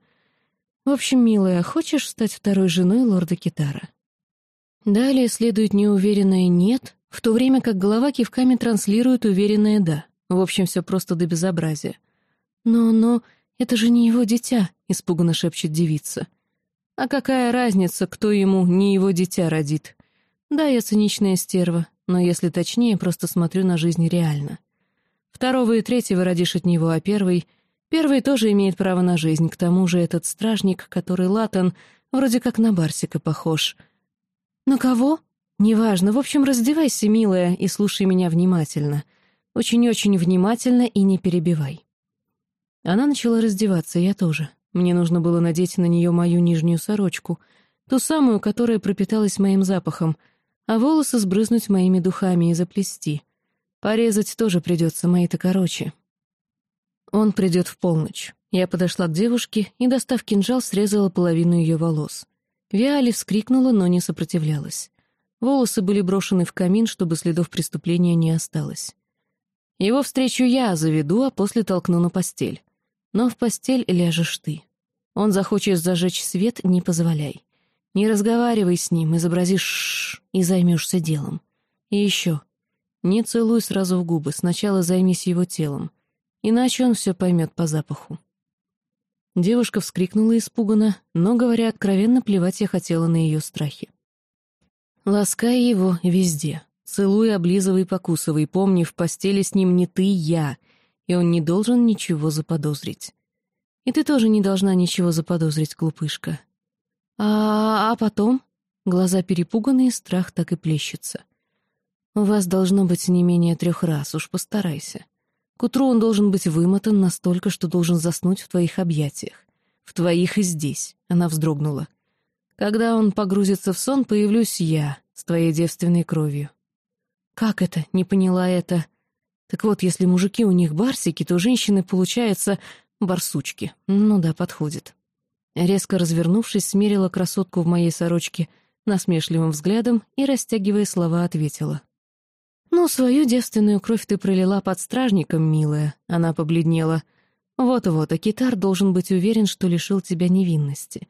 A: В общем, милая, хочешь стать второй женой лорда Китара? Далее следует неуверенное «нет», в то время как голова кивками транслирует уверенное «да». В общем, все просто до безобразия. «Но, но, это же не его дитя», — испуганно шепчет девица. «А какая разница, кто ему не его дитя родит? Да, я циничная стерва, но если точнее, просто смотрю на жизнь реально. Второго и третьего родишь от него, а первый... Первый тоже имеет право на жизнь, к тому же этот стражник, который латан, вроде как на Барсика похож. На кого? Неважно, в общем, раздевайся, милая, и слушай меня внимательно. Очень-очень внимательно и не перебивай. Она начала раздеваться, я тоже. Мне нужно было надеть на нее мою нижнюю сорочку, ту самую, которая пропиталась моим запахом, а волосы сбрызнуть моими духами и заплести. Порезать тоже придется, мои-то короче. Он придет в полночь. Я подошла к девушке и, достав кинжал, срезала половину ее волос. Виали вскрикнула, но не сопротивлялась. Волосы были брошены в камин, чтобы следов преступления не осталось. Его встречу я заведу, а после толкну на постель. Но в постель ляжешь ты. Он захочет зажечь свет, не позволяй. Не разговаривай с ним, изобрази «шшш» и займешься делом. И еще. Не целуй сразу в губы, сначала займись его телом. Иначе он все поймет по запаху. Девушка вскрикнула испуганно, но, говоря откровенно, плевать я хотела на ее страхи. Ласкай его везде. Целуй, облизывай, покусывай. Помни, в постели с ним не ты, я — и он не должен ничего заподозрить. И ты тоже не должна ничего заподозрить, глупышка. А, а потом? Глаза перепуганные, страх так и плещется. У вас должно быть не менее трех раз, уж постарайся. К утру он должен быть вымотан настолько, что должен заснуть в твоих объятиях. В твоих и здесь. Она вздрогнула. Когда он погрузится в сон, появлюсь я с твоей девственной кровью. Как это? Не поняла это. Так вот, если мужики у них барсики, то женщины, получается, барсучки. Ну да, подходит. Резко развернувшись, смерила красотку в моей сорочке насмешливым взглядом и, растягивая слова, ответила. «Ну, свою девственную кровь ты пролила под стражником, милая», — она побледнела. «Вот-вот, а китар должен быть уверен, что лишил тебя невинности.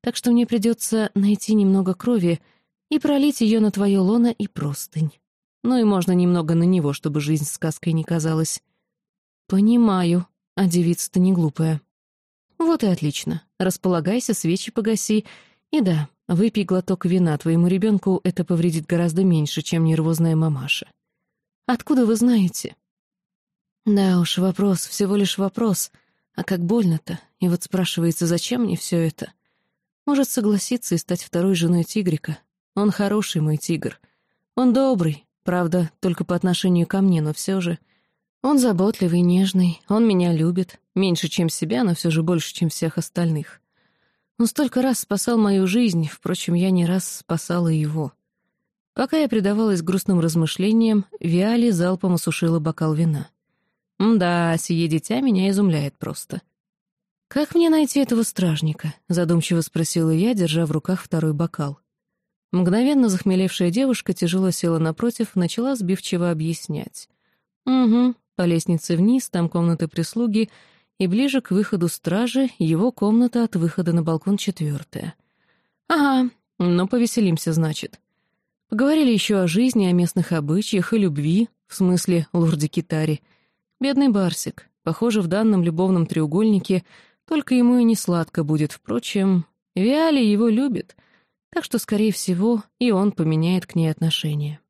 A: Так что мне придется найти немного крови и пролить ее на твое лоно и простынь. Ну и можно немного на него, чтобы жизнь сказкой не казалась». «Понимаю», а девица-то не глупая. Вот и отлично. Располагайся, свечи погаси. И да, выпей глоток вина, твоему ребенку это повредит гораздо меньше, чем нервозная мамаша. Откуда вы знаете? Да уж, вопрос, всего лишь вопрос. А как больно-то? И вот спрашивается, зачем мне все это? Может согласиться и стать второй женой тигрика. Он хороший мой тигр. Он добрый, правда, только по отношению ко мне, но все же... Он заботливый, нежный, он меня любит. Меньше, чем себя, но все же больше, чем всех остальных. Он столько раз спасал мою жизнь, впрочем, я не раз спасала его. Пока я предавалась грустным размышлениям, Виали залпом осушила бокал вина. «Да, сие дитя меня изумляет просто». «Как мне найти этого стражника?» — задумчиво спросила я, держа в руках второй бокал. Мгновенно захмелевшая девушка тяжело села напротив, начала сбивчиво объяснять. «Угу, по лестнице вниз, там комната прислуги, и ближе к выходу стражи его комната от выхода на балкон четвертая. Ага, ну повеселимся, значит. Поговорили еще о жизни, о местных обычаях и любви, в смысле лорде Китари. Бедный Барсик, похоже, в данном любовном треугольнике только ему и не сладко будет, впрочем, Виали его любит, так что, скорее всего, и он поменяет к ней отношение.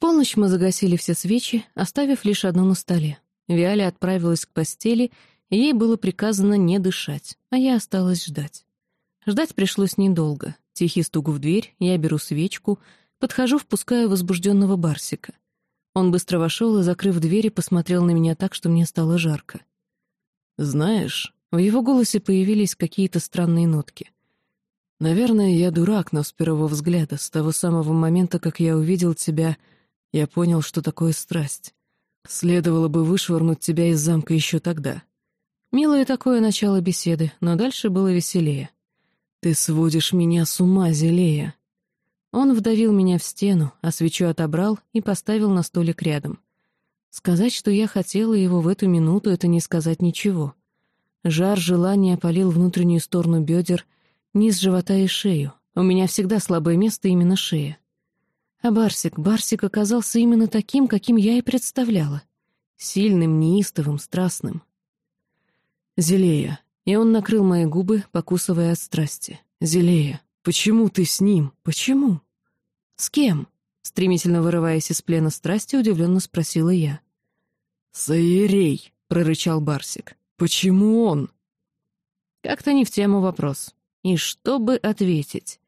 A: Полночь мы загасили все свечи, оставив лишь одну на столе. Виаля отправилась к постели, и ей было приказано не дышать, а я осталась ждать. Ждать пришлось недолго. Тихий стук в дверь, я беру свечку, подхожу, впускаю возбужденного Барсика. Он быстро вошел и, закрыв дверь, посмотрел на меня так, что мне стало жарко. «Знаешь...» В его голосе появились какие-то странные нотки. «Наверное, я дурак, но с первого взгляда, с того самого момента, как я увидел тебя, я понял, что такое страсть. Следовало бы вышвырнуть тебя из замка еще тогда. Милое такое начало беседы, но дальше было веселее. «Ты сводишь меня с ума, Зелея!» Он вдавил меня в стену, а свечу отобрал и поставил на столик рядом. Сказать, что я хотела его в эту минуту, это не сказать ничего. Жар желания опалил внутреннюю сторону бедер, низ живота и шею. У меня всегда слабое место именно шея. А Барсик, Барсик оказался именно таким, каким я и представляла. Сильным, неистовым, страстным. «Зелея». И он накрыл мои губы, покусывая от страсти. «Зелея, почему ты с ним? Почему?» «С кем?» Стремительно вырываясь из плена страсти, удивленно спросила я. «Саерей», — прорычал Барсик. «Почему он?» Как-то не в тему вопрос. И чтобы ответить?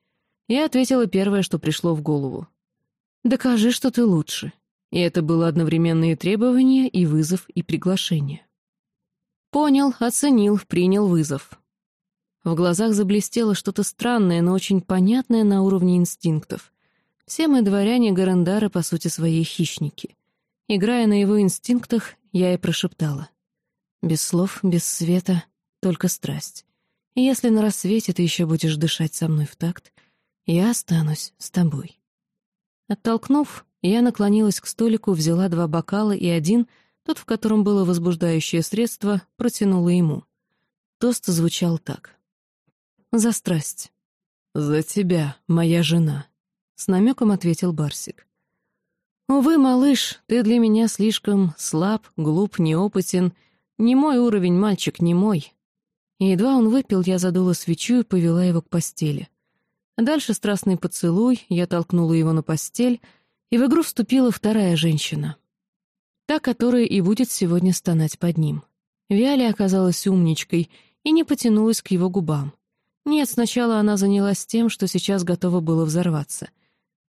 A: Я ответила первое, что пришло в голову. «Докажи, что ты лучше». И это было одновременно и требование, и вызов, и приглашение. Понял, оценил, принял вызов. В глазах заблестело что-то странное, но очень понятное на уровне инстинктов. Все мы дворяне Гарандара, по сути, свои хищники. Играя на его инстинктах, я и прошептала. Без слов, без света, только страсть. И если на рассвете ты еще будешь дышать со мной в такт, я останусь с тобой. Оттолкнув, я наклонилась к столику, взяла два бокала и один, тот, в котором было возбуждающее средство, протянула ему. Тост звучал так. «За страсть». «За тебя, моя жена», — с намеком ответил Барсик. «Увы, малыш, ты для меня слишком слаб, глуп, неопытен. Не мой уровень, мальчик, не мой». Едва он выпил, я задула свечу и повела его к постели. Дальше страстный поцелуй, я толкнула его на постель, и в игру вступила вторая женщина. Та, которая и будет сегодня стонать под ним. Виаля оказалась умничкой и не потянулась к его губам. Нет, сначала она занялась тем, что сейчас готова было взорваться.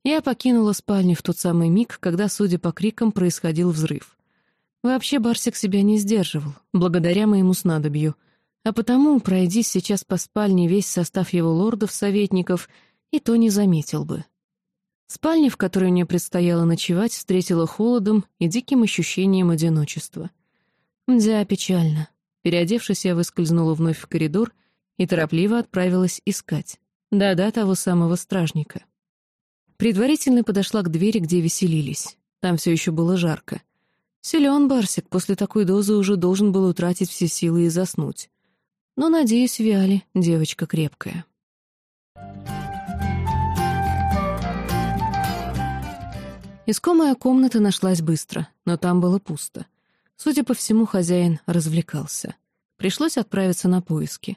A: Я покинула спальню в тот самый миг, когда, судя по крикам, происходил взрыв. Вообще Барсик себя не сдерживал, благодаря моему снадобью. А потому, пройдись сейчас по спальне весь состав его лордов-советников, и то не заметил бы. Спальня, в которой мне предстояло ночевать, встретила холодом и диким ощущением одиночества. Мдя, печально. Переодевшись, я выскользнула вновь в коридор и торопливо отправилась искать. Да-да, того самого стражника. Предварительно подошла к двери, где веселились. Там все еще было жарко. Силен Барсик после такой дозы уже должен был утратить все силы и заснуть. Но, надеюсь, Виали девочка крепкая. Искомая комната нашлась быстро, но там было пусто. Судя по всему, хозяин развлекался. Пришлось отправиться на поиски.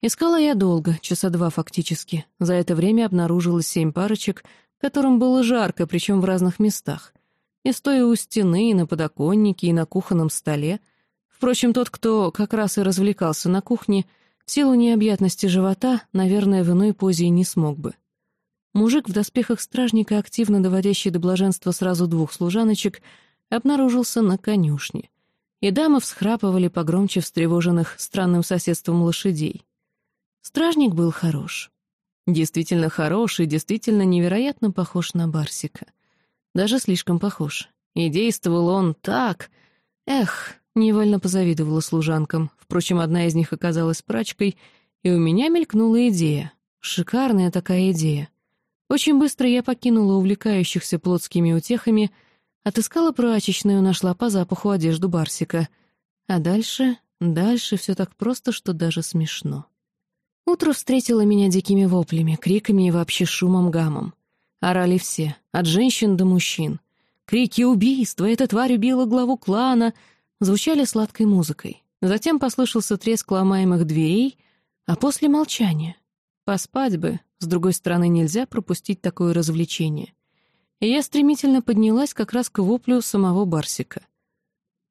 A: Искала я долго, часа два фактически. За это время обнаружилось семь парочек, которым было жарко, причем в разных местах. И стоя у стены, и на подоконнике, и на кухонном столе. Впрочем, тот, кто как раз и развлекался на кухне, в силу необъятности живота, наверное, в иной позе и не смог бы. Мужик в доспехах стражника, активно доводящий до блаженства сразу двух служаночек, обнаружился на конюшне. И дамы всхрапывали погромче встревоженных странным соседством лошадей. Стражник был хорош. Действительно хорош и действительно невероятно похож на Барсика. Даже слишком похож. И действовал он так... Эх, невольно позавидовала служанкам. Впрочем, одна из них оказалась прачкой, и у меня мелькнула идея. Шикарная такая идея. Очень быстро я покинула увлекающихся плотскими утехами, отыскала прачечную, нашла по запаху одежду Барсика. А дальше... Дальше все так просто, что даже смешно. Утро встретило меня дикими воплями, криками и вообще шумом-гамом. Орали все, от женщин до мужчин. Крики убийства, эта тварь убила главу клана, звучали сладкой музыкой. Затем послышался треск ломаемых дверей, а после молчания. Поспать бы, с другой стороны, нельзя пропустить такое развлечение. И я стремительно поднялась как раз к воплю самого Барсика.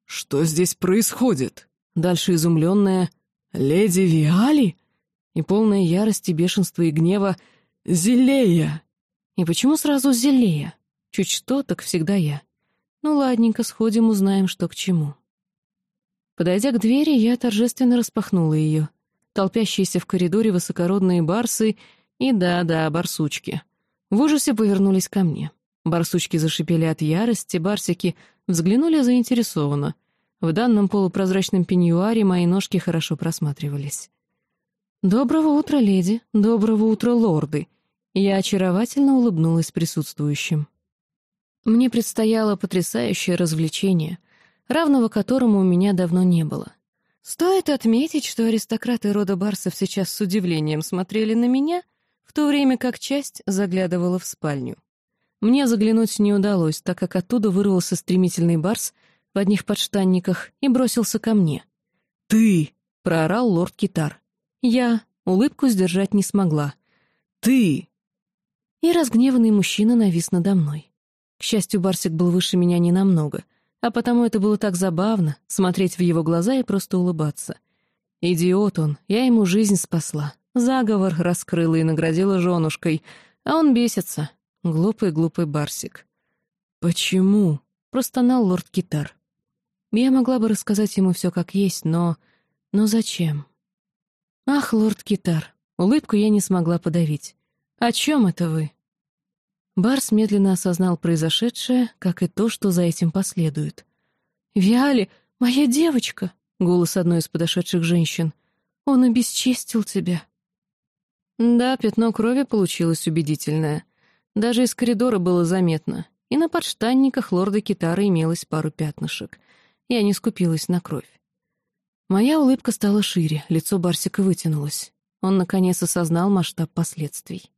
B: «Что здесь происходит?»
A: Дальше изумленная
B: «Леди Виали?»
A: и полная ярости, бешенства и гнева
B: «Зелея!»
A: И почему сразу Зелея? Чуть что, так всегда я. Ну ладненько, сходим, узнаем, что к чему. Подойдя к двери, я торжественно распахнула ее. Толпящиеся в коридоре высокородные барсы и, да-да, барсучки. В ужасе повернулись ко мне. Барсучки зашипели от ярости, барсики взглянули заинтересованно. В данном полупрозрачном пеньюаре мои ножки хорошо просматривались. «Доброго утра, леди! Доброго утра, лорды!» Я очаровательно улыбнулась присутствующим. Мне предстояло потрясающее развлечение, равного которому у меня давно не было. Стоит отметить, что аристократы рода Барсов сейчас с удивлением смотрели на меня, в то время как часть заглядывала в спальню. Мне заглянуть не удалось, так как оттуда вырвался стремительный Барс в одних подштанниках и бросился ко мне.
B: «Ты!»
A: — проорал лорд Китар. Я улыбку сдержать не смогла.
B: «Ты!»
A: И разгневанный мужчина навис надо мной. К счастью, Барсик был выше меня ненамного, а потому это было так забавно — смотреть в его глаза и просто улыбаться. Идиот он, я ему жизнь спасла. Заговор раскрыла и наградила женушкой, а он бесится. Глупый-глупый Барсик.
B: «Почему?»
A: — простонал лорд Китар. Я могла бы рассказать ему все как есть, но... Но зачем? «Ах, лорд Китар!» Улыбку я не смогла подавить. «О чем это вы?» Барс медленно осознал произошедшее, как и то, что за этим последует. «Виали, моя девочка!» — голос одной из подошедших женщин. «Он обесчестил тебя!» Да, пятно крови получилось убедительное. Даже из коридора было заметно, и на подштанниках лорда Китара имелось пару пятнышек. Я не скупилась на кровь. Моя улыбка стала шире, лицо Барсика вытянулось. Он, наконец, осознал масштаб последствий.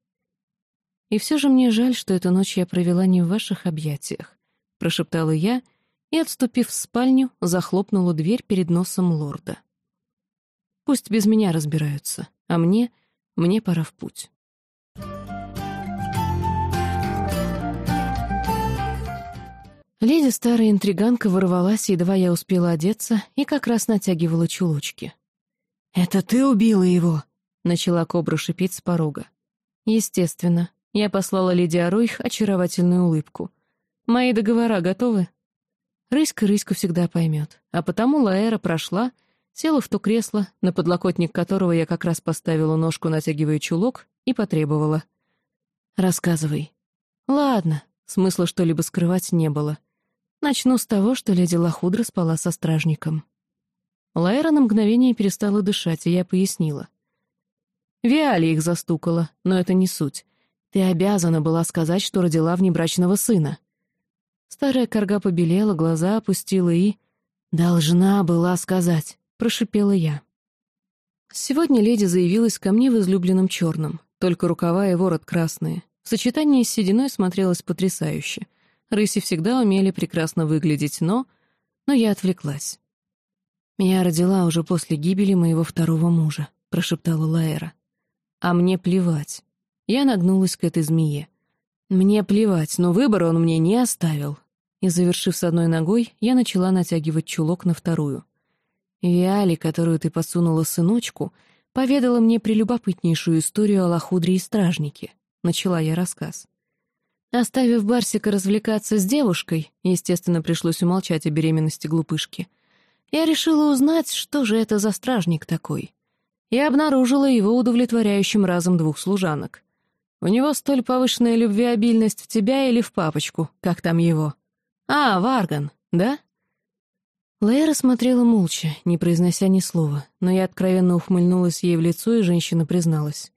A: «И все же мне жаль, что эту ночь я провела не в ваших объятиях», — прошептала я и, отступив в спальню, захлопнула дверь перед носом лорда. «Пусть без меня разбираются, а мне... мне пора в путь». Леди старая интриганка ворвалась, едва я успела одеться, и как раз натягивала чулочки. «Это ты убила его?» — начала кобра шипеть с порога. Естественно, я послала леди Аройх очаровательную улыбку. «Мои договора готовы?» Рыська Рыську всегда поймет, а потому Лаэра прошла, села в то кресло, на подлокотник которого я как раз поставила ножку, натягивая чулок, и потребовала. «Рассказывай». «Ладно», смысла что-либо скрывать не было. Начну с того, что леди Лохудра спала со стражником. Лаэра на мгновение перестала дышать, и я пояснила. Виали их застукала, но это не суть. Ты обязана была сказать, что родила внебрачного сына. Старая корга побелела, глаза опустила и... «Должна была сказать», — прошипела я. Сегодня леди заявилась ко мне в излюбленном черном, только рукава и ворот красные. В сочетании с сединой смотрелась потрясающе. Рыси всегда умели прекрасно выглядеть, но... Но я отвлеклась. «Я родила уже после гибели моего второго мужа», — прошептала Лаэра. «А мне плевать». Я нагнулась к этой змее. Мне плевать, но выбора он мне не оставил. И, завершив с одной ногой, я начала натягивать чулок на вторую. Виали, которую ты подсунула сыночку, поведала мне прелюбопытнейшую историю о лохудре и стражнике. Начала я рассказ. Оставив Барсика развлекаться с девушкой, естественно, пришлось умолчать о беременности глупышки, я решила узнать, что же это за стражник такой. И обнаружила его удовлетворяющим разом двух служанок. У него столь повышенная любвеобильность в тебя или в папочку, как там его? А, Варган, да? Лейра смотрела молча, не произнося ни слова, но я откровенно ухмыльнулась ей в лицо, и женщина призналась.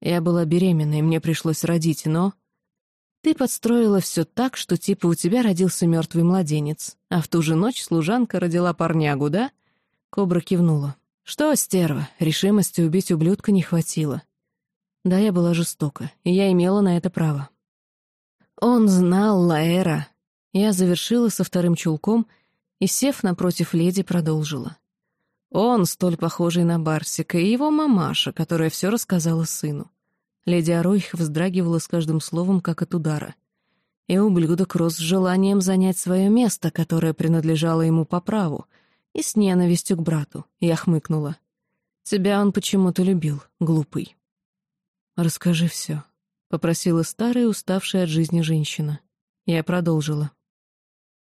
A: Я была беременна, и мне пришлось родить, но... Ты подстроила все так, что типа у тебя родился мертвый младенец, а в ту же ночь служанка родила парнягу, да? Кобра кивнула. Что, стерва, решимости убить ублюдка не хватило. Да, я была жестока, и я имела на это право. Он знал Лаэра. Я завершила со вторым чулком и, сев напротив леди, продолжила. Он, столь похожий на Барсика, и его мамаша, которая все рассказала сыну. Леди Аройх вздрагивала с каждым словом, как от удара. И ублюдок рос с желанием занять свое место, которое принадлежало ему по праву, и с ненавистью к брату. Я хмыкнула. Тебя он почему-то любил, глупый. «Расскажи все», — попросила старая, уставшая от жизни женщина. Я продолжила.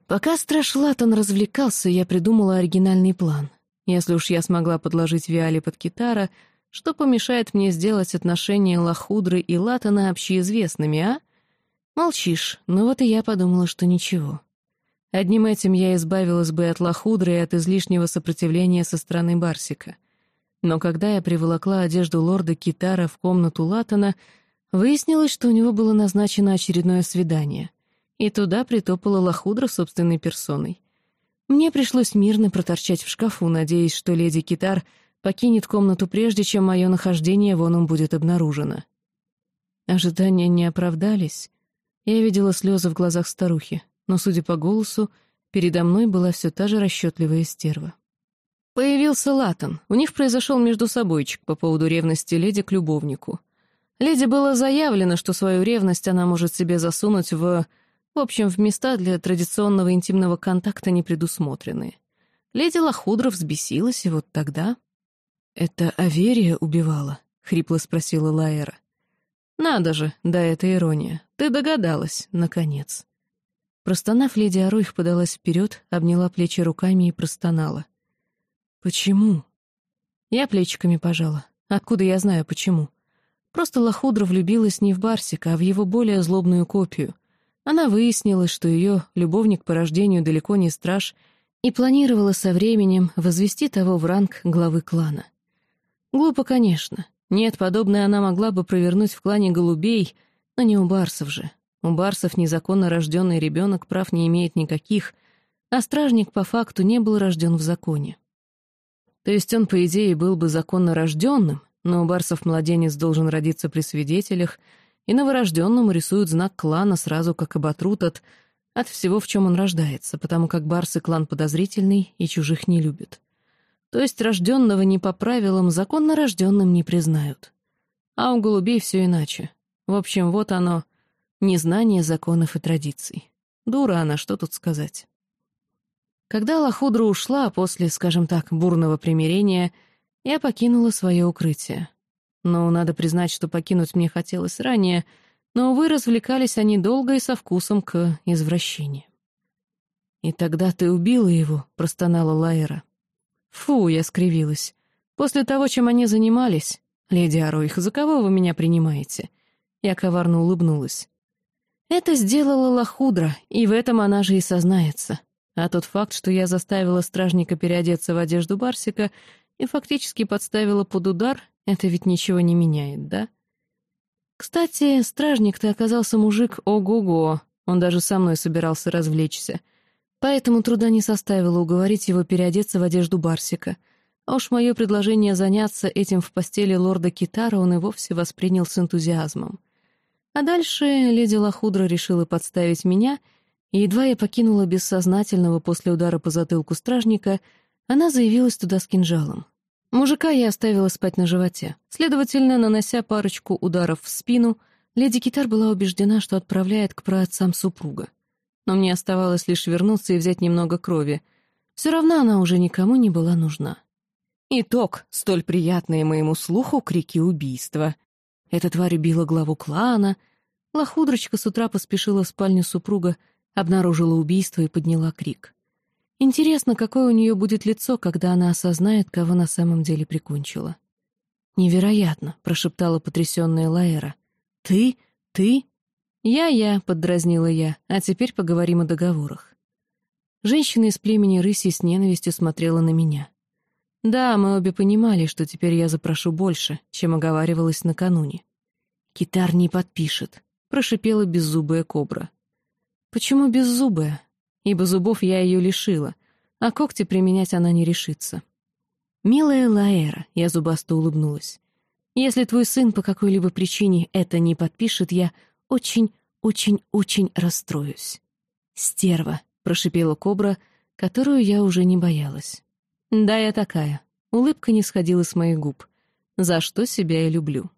A: Пока страж Латон развлекался, я придумала оригинальный план. Если уж я смогла подложить Виали под китара, что помешает мне сделать отношения Лахудры и Латона общеизвестными, а? Молчишь, ну вот и я подумала, что ничего. Одним этим я избавилась бы от Лахудры и от излишнего сопротивления со стороны Барсика — но когда я приволокла одежду лорда Китара в комнату Латана, выяснилось, что у него было назначено очередное свидание. И туда притопала Лохудра собственной персоной. Мне пришлось мирно проторчать в шкафу, надеясь, что леди Китар покинет комнату прежде, чем мое нахождение вон он будет обнаружено. Ожидания не оправдались. Я видела слезы в глазах старухи, но, судя по голосу, передо мной была все та же расчетливая стерва. Появился Латон. У них произошел между собойчик по поводу ревности леди к любовнику. Леди было заявлено, что свою ревность она может себе засунуть в... В общем, в места для традиционного интимного контакта не предусмотренные. Леди Лохудра взбесилась, и вот тогда... «Это Аверия убивала?» — хрипло спросила Лаэра. «Надо же, да это ирония. Ты догадалась, наконец». Простонав, леди Аройх подалась вперед, обняла плечи руками и простонала. «Почему?» Я плечиками пожала. Откуда я знаю, почему? Просто Лохудра влюбилась не в Барсика, а в его более злобную копию. Она выяснила, что ее любовник по рождению далеко не страж, и планировала со временем возвести того в ранг главы клана. Глупо, конечно. Нет, подобное она могла бы провернуть в клане голубей, но не у барсов же. У барсов незаконно рожденный ребенок прав не имеет никаких, а стражник по факту не был рожден в законе. То есть он, по идее, был бы законно рожденным, но у барсов младенец должен родиться при свидетелях, и новорожденному рисуют знак клана сразу как оботрут от, от всего, в чем он рождается, потому как барсы клан подозрительный и чужих не любят. То есть рожденного не по правилам законно рожденным не признают. А у голубей все иначе. В общем, вот оно, незнание законов и традиций. Дура она, что тут сказать. Когда Лохудра ушла после, скажем так, бурного примирения, я покинула свое укрытие. Но надо признать, что покинуть мне хотелось ранее, но, увы, развлекались они долго и со вкусом к извращению. «И тогда ты убила его?» — простонала Лаэра. «Фу!» — я скривилась. «После того, чем они занимались...» «Леди Аройх, за кого вы меня принимаете?» Я коварно улыбнулась. Это сделала Лохудра, и в этом она же и сознается. А тот факт, что я заставила стражника переодеться в одежду Барсика и фактически подставила под удар, это ведь ничего не меняет, да? Кстати, стражник-то оказался мужик ого-го, он даже со мной собирался развлечься. Поэтому труда не составило уговорить его переодеться в одежду Барсика. А уж мое предложение заняться этим в постели лорда Китара он и вовсе воспринял с энтузиазмом. А дальше леди Лохудра решила подставить меня, едва я покинула бессознательного после удара по затылку стражника, она заявилась туда с кинжалом. Мужика я оставила спать на животе. Следовательно, нанося парочку ударов в спину, леди Китар была убеждена, что отправляет к праотцам супруга. Но мне оставалось лишь вернуться и взять немного крови. Все равно она уже никому не была нужна. Итог, столь приятные моему слуху крики убийства. Эта тварь убила главу клана. Лохудрочка с утра поспешила в спальню супруга, обнаружила убийство и подняла крик. Интересно, какое у нее будет лицо, когда она осознает, кого на самом деле прикончила. «Невероятно», — прошептала потрясенная Лаэра. «Ты? Ты?» «Я-я», — поддразнила я, — «а теперь поговорим о договорах». Женщина из племени рыси с ненавистью смотрела на меня. Да, мы обе понимали, что теперь я запрошу больше, чем оговаривалась накануне. «Китар не подпишет», — прошипела беззубая кобра. «Почему беззубая? Ибо зубов я ее лишила, а когти применять она не решится». «Милая Лаэра», — я зубасто улыбнулась, — «если твой сын по какой-либо причине это не подпишет, я очень, очень, очень расстроюсь». «Стерва», — прошипела кобра, которую я уже не боялась. Да, я такая. Улыбка не сходила с моих губ. За что себя и люблю.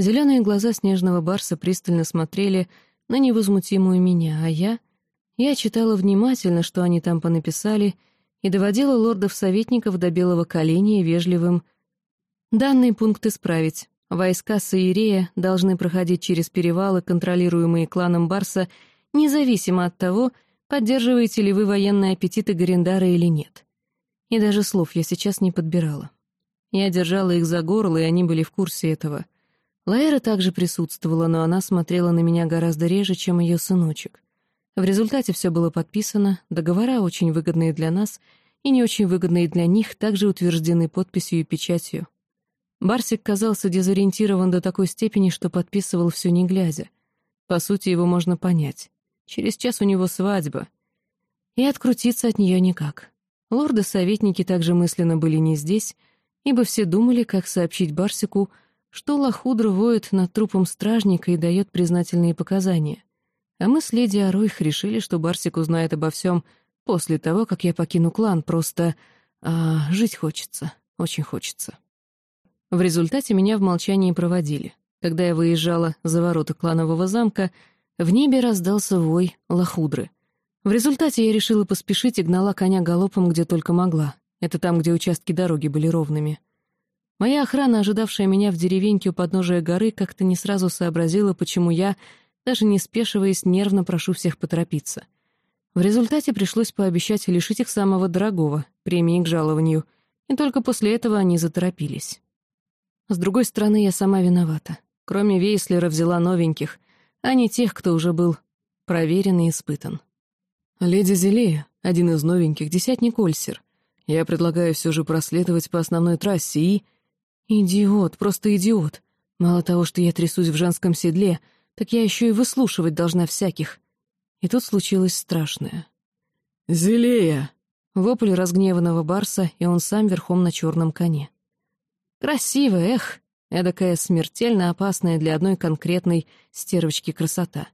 A: Зеленые глаза снежного барса пристально смотрели на невозмутимую меня, а я... Я читала внимательно, что они там понаписали, и доводила лордов-советников до белого коленя вежливым «Данный пункт исправить. Войска Саирея должны проходить через перевалы, контролируемые кланом Барса, независимо от того, поддерживаете ли вы военные аппетиты Гарендара или нет. И даже слов я сейчас не подбирала. Я держала их за горло, и они были в курсе этого. Лаэра также присутствовала, но она смотрела на меня гораздо реже, чем ее сыночек. В результате все было подписано, договора, очень выгодные для нас и не очень выгодные для них, также утверждены подписью и печатью. Барсик казался дезориентирован до такой степени, что подписывал все не глядя. По сути, его можно понять. Через час у него свадьба. И открутиться от нее никак. Лорды-советники также мысленно были не здесь, ибо все думали, как сообщить Барсику, что Лохудра воет над трупом стражника и дает признательные показания. А мы с леди Аройх решили, что Барсик узнает обо всем после того, как я покину клан, просто... А, жить хочется, очень хочется. В результате меня в молчании проводили. Когда я выезжала за ворота кланового замка, в небе раздался вой лохудры. В результате я решила поспешить и гнала коня галопом, где только могла. Это там, где участки дороги были ровными. Моя охрана, ожидавшая меня в деревеньке у подножия горы, как-то не сразу сообразила, почему я, даже не спешиваясь, нервно прошу всех поторопиться. В результате пришлось пообещать лишить их самого дорогого, премии к жалованию, и только после этого они заторопились. С другой стороны, я сама виновата. Кроме Вейслера взяла новеньких — а не тех, кто уже был проверен и испытан. «Леди Зелея, один из новеньких, десятник Ольсер. Я предлагаю все же проследовать по основной трассе и...» «Идиот, просто идиот. Мало того, что я трясусь в женском седле, так я еще и выслушивать должна всяких». И тут случилось страшное.
B: «Зелея!»
A: Вопль разгневанного барса, и он сам верхом на черном коне. «Красиво, эх!» Эдакая смертельно опасная для одной конкретной стервочки красота.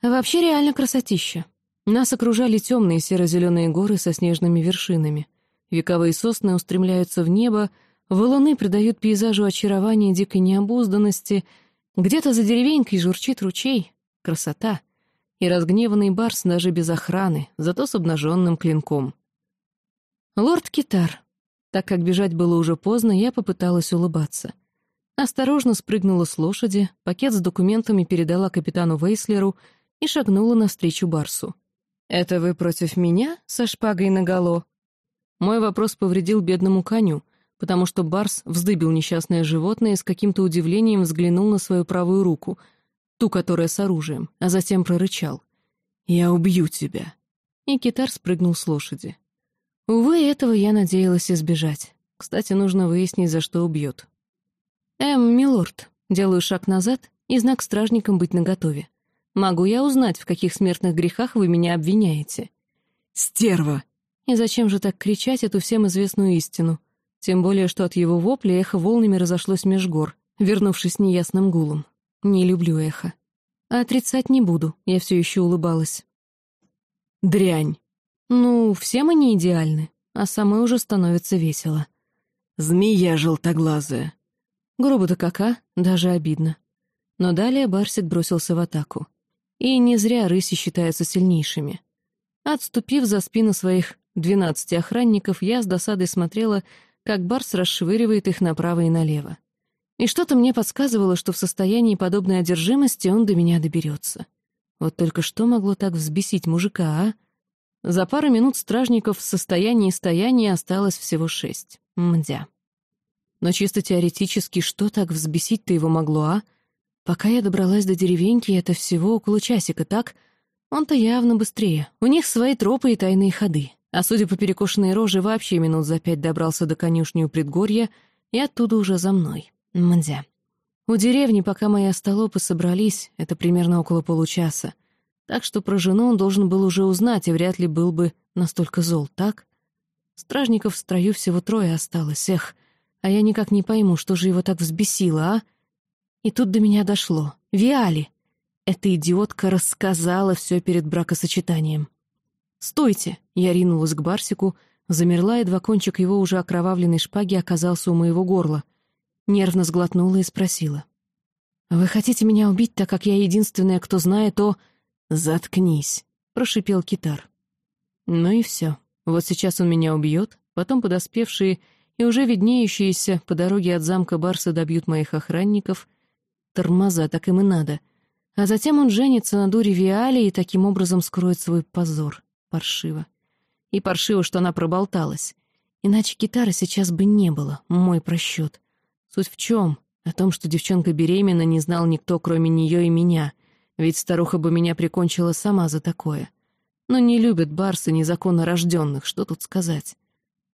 A: А вообще реально красотища. Нас окружали темные серо-зеленые горы со снежными вершинами. Вековые сосны устремляются в небо, валуны придают пейзажу очарование дикой необузданности, Где-то за деревенькой журчит ручей. Красота. И разгневанный барс даже без охраны, зато с обнаженным клинком. Лорд Китар. Так как бежать было уже поздно, я попыталась улыбаться. Осторожно спрыгнула с лошади, пакет с документами передала капитану Вейслеру и шагнула навстречу Барсу. «Это вы против меня, со шпагой наголо?» Мой вопрос повредил бедному коню, потому что Барс вздыбил несчастное животное и с каким-то удивлением взглянул на свою правую руку, ту, которая с оружием, а затем прорычал. «Я убью тебя!» И китар спрыгнул с лошади. Увы, этого я надеялась избежать. Кстати, нужно выяснить, за что убьет. «Эм, милорд», делаю шаг назад и знак стражникам быть наготове. «Могу я узнать, в каких смертных грехах вы меня обвиняете?»
B: «Стерва!»
A: И зачем же так кричать эту всем известную истину? Тем более, что от его вопля эхо волнами разошлось меж гор, вернувшись неясным гулом. Не люблю эхо. А отрицать не буду, я все еще улыбалась.
B: Дрянь.
A: Ну, все мы не идеальны, а самой уже становится весело.
B: Змея желтоглазая.
A: Грубо-то кака, даже обидно. Но далее Барсик бросился в атаку. И не зря рыси считаются сильнейшими. Отступив за спину своих двенадцати охранников, я с досадой смотрела, как Барс расшвыривает их направо и налево. И что-то мне подсказывало, что в состоянии подобной одержимости он до меня доберется. Вот только что могло так взбесить мужика, а? За пару минут стражников в состоянии стояния осталось всего шесть. Мдя. Но чисто теоретически, что так взбесить-то его могло, а? Пока я добралась до деревеньки, это всего около часика, так? Он-то явно быстрее. У них свои тропы и тайные ходы. А судя по перекошенной роже, вообще минут за пять добрался до конюшни у предгорья и оттуда уже за мной. Мдя. У деревни, пока мои остолопы собрались, это примерно около получаса. Так что про жену он должен был уже узнать и вряд ли был бы настолько зол, так? Стражников в строю всего трое осталось, эх, а я никак не пойму, что же его так взбесило, а? И тут до меня дошло. Виали! Эта идиотка рассказала все перед бракосочетанием. «Стойте!» — я ринулась к Барсику, замерла, и два кончик его уже окровавленной шпаги оказался у моего горла. Нервно сглотнула и спросила. «Вы хотите меня убить, так как я единственная, кто знает о...» «Заткнись!» — прошипел китар. Ну и все. Вот сейчас он меня убьет, потом подоспевшие и уже виднеющиеся по дороге от замка Барса добьют моих охранников. Тормоза, так им и надо. А затем он женится на дуре Виали и таким образом скроет свой позор. Паршиво. И паршиво, что она проболталась. Иначе гитары сейчас бы не было, мой просчет. Суть в чем? О том, что девчонка беременна, не знал никто, кроме нее и меня. Ведь старуха бы меня прикончила сама за такое. Но не любят барсы незаконно рожденных, что тут сказать?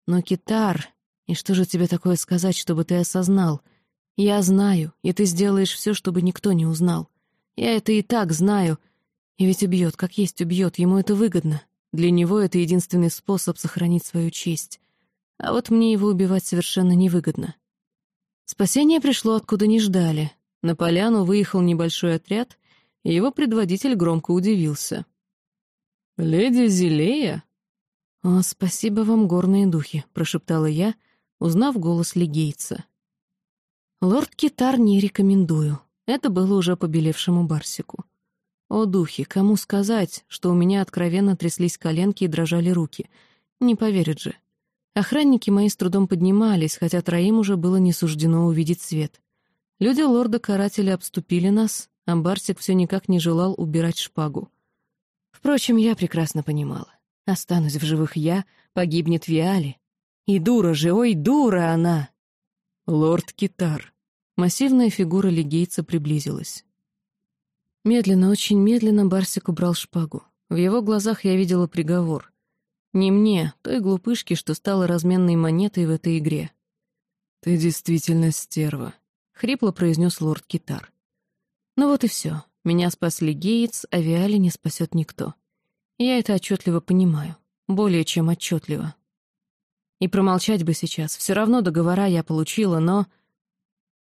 A: Но китар... И что же тебе такое сказать, чтобы ты осознал? Я знаю, и ты сделаешь все, чтобы никто не узнал. Я это и так знаю. И ведь убьет, как есть убьет, ему это выгодно. Для него это единственный способ сохранить свою честь. А вот мне его убивать совершенно невыгодно. Спасение пришло, откуда не ждали. На поляну выехал небольшой отряд, и его предводитель громко удивился.
B: «Леди Зелея?»
A: «О, спасибо вам, горные духи», — прошептала я, узнав голос легейца. «Лорд Китар не рекомендую». Это было уже побелевшему Барсику. О, духи, кому сказать, что у меня откровенно тряслись коленки и дрожали руки? Не поверят же. Охранники мои с трудом поднимались, хотя троим уже было не суждено увидеть свет. Люди лорда-карателя обступили нас, а Барсик все никак не желал убирать шпагу. Впрочем, я прекрасно понимала. Останусь в живых я, погибнет Виали. И дура же, ой, дура она!
B: Лорд Китар.
A: Массивная фигура легейца приблизилась. Медленно, очень медленно Барсик убрал шпагу. В его глазах я видела приговор. Не мне, той глупышке, что стала разменной монетой в этой игре.
B: «Ты действительно стерва», — хрипло произнес лорд Китар.
A: Ну вот и все. Меня спас Легеец, а Виали не спасет никто. Я это отчетливо понимаю. Более чем отчетливо. И промолчать бы сейчас. Все равно договора я получила, но...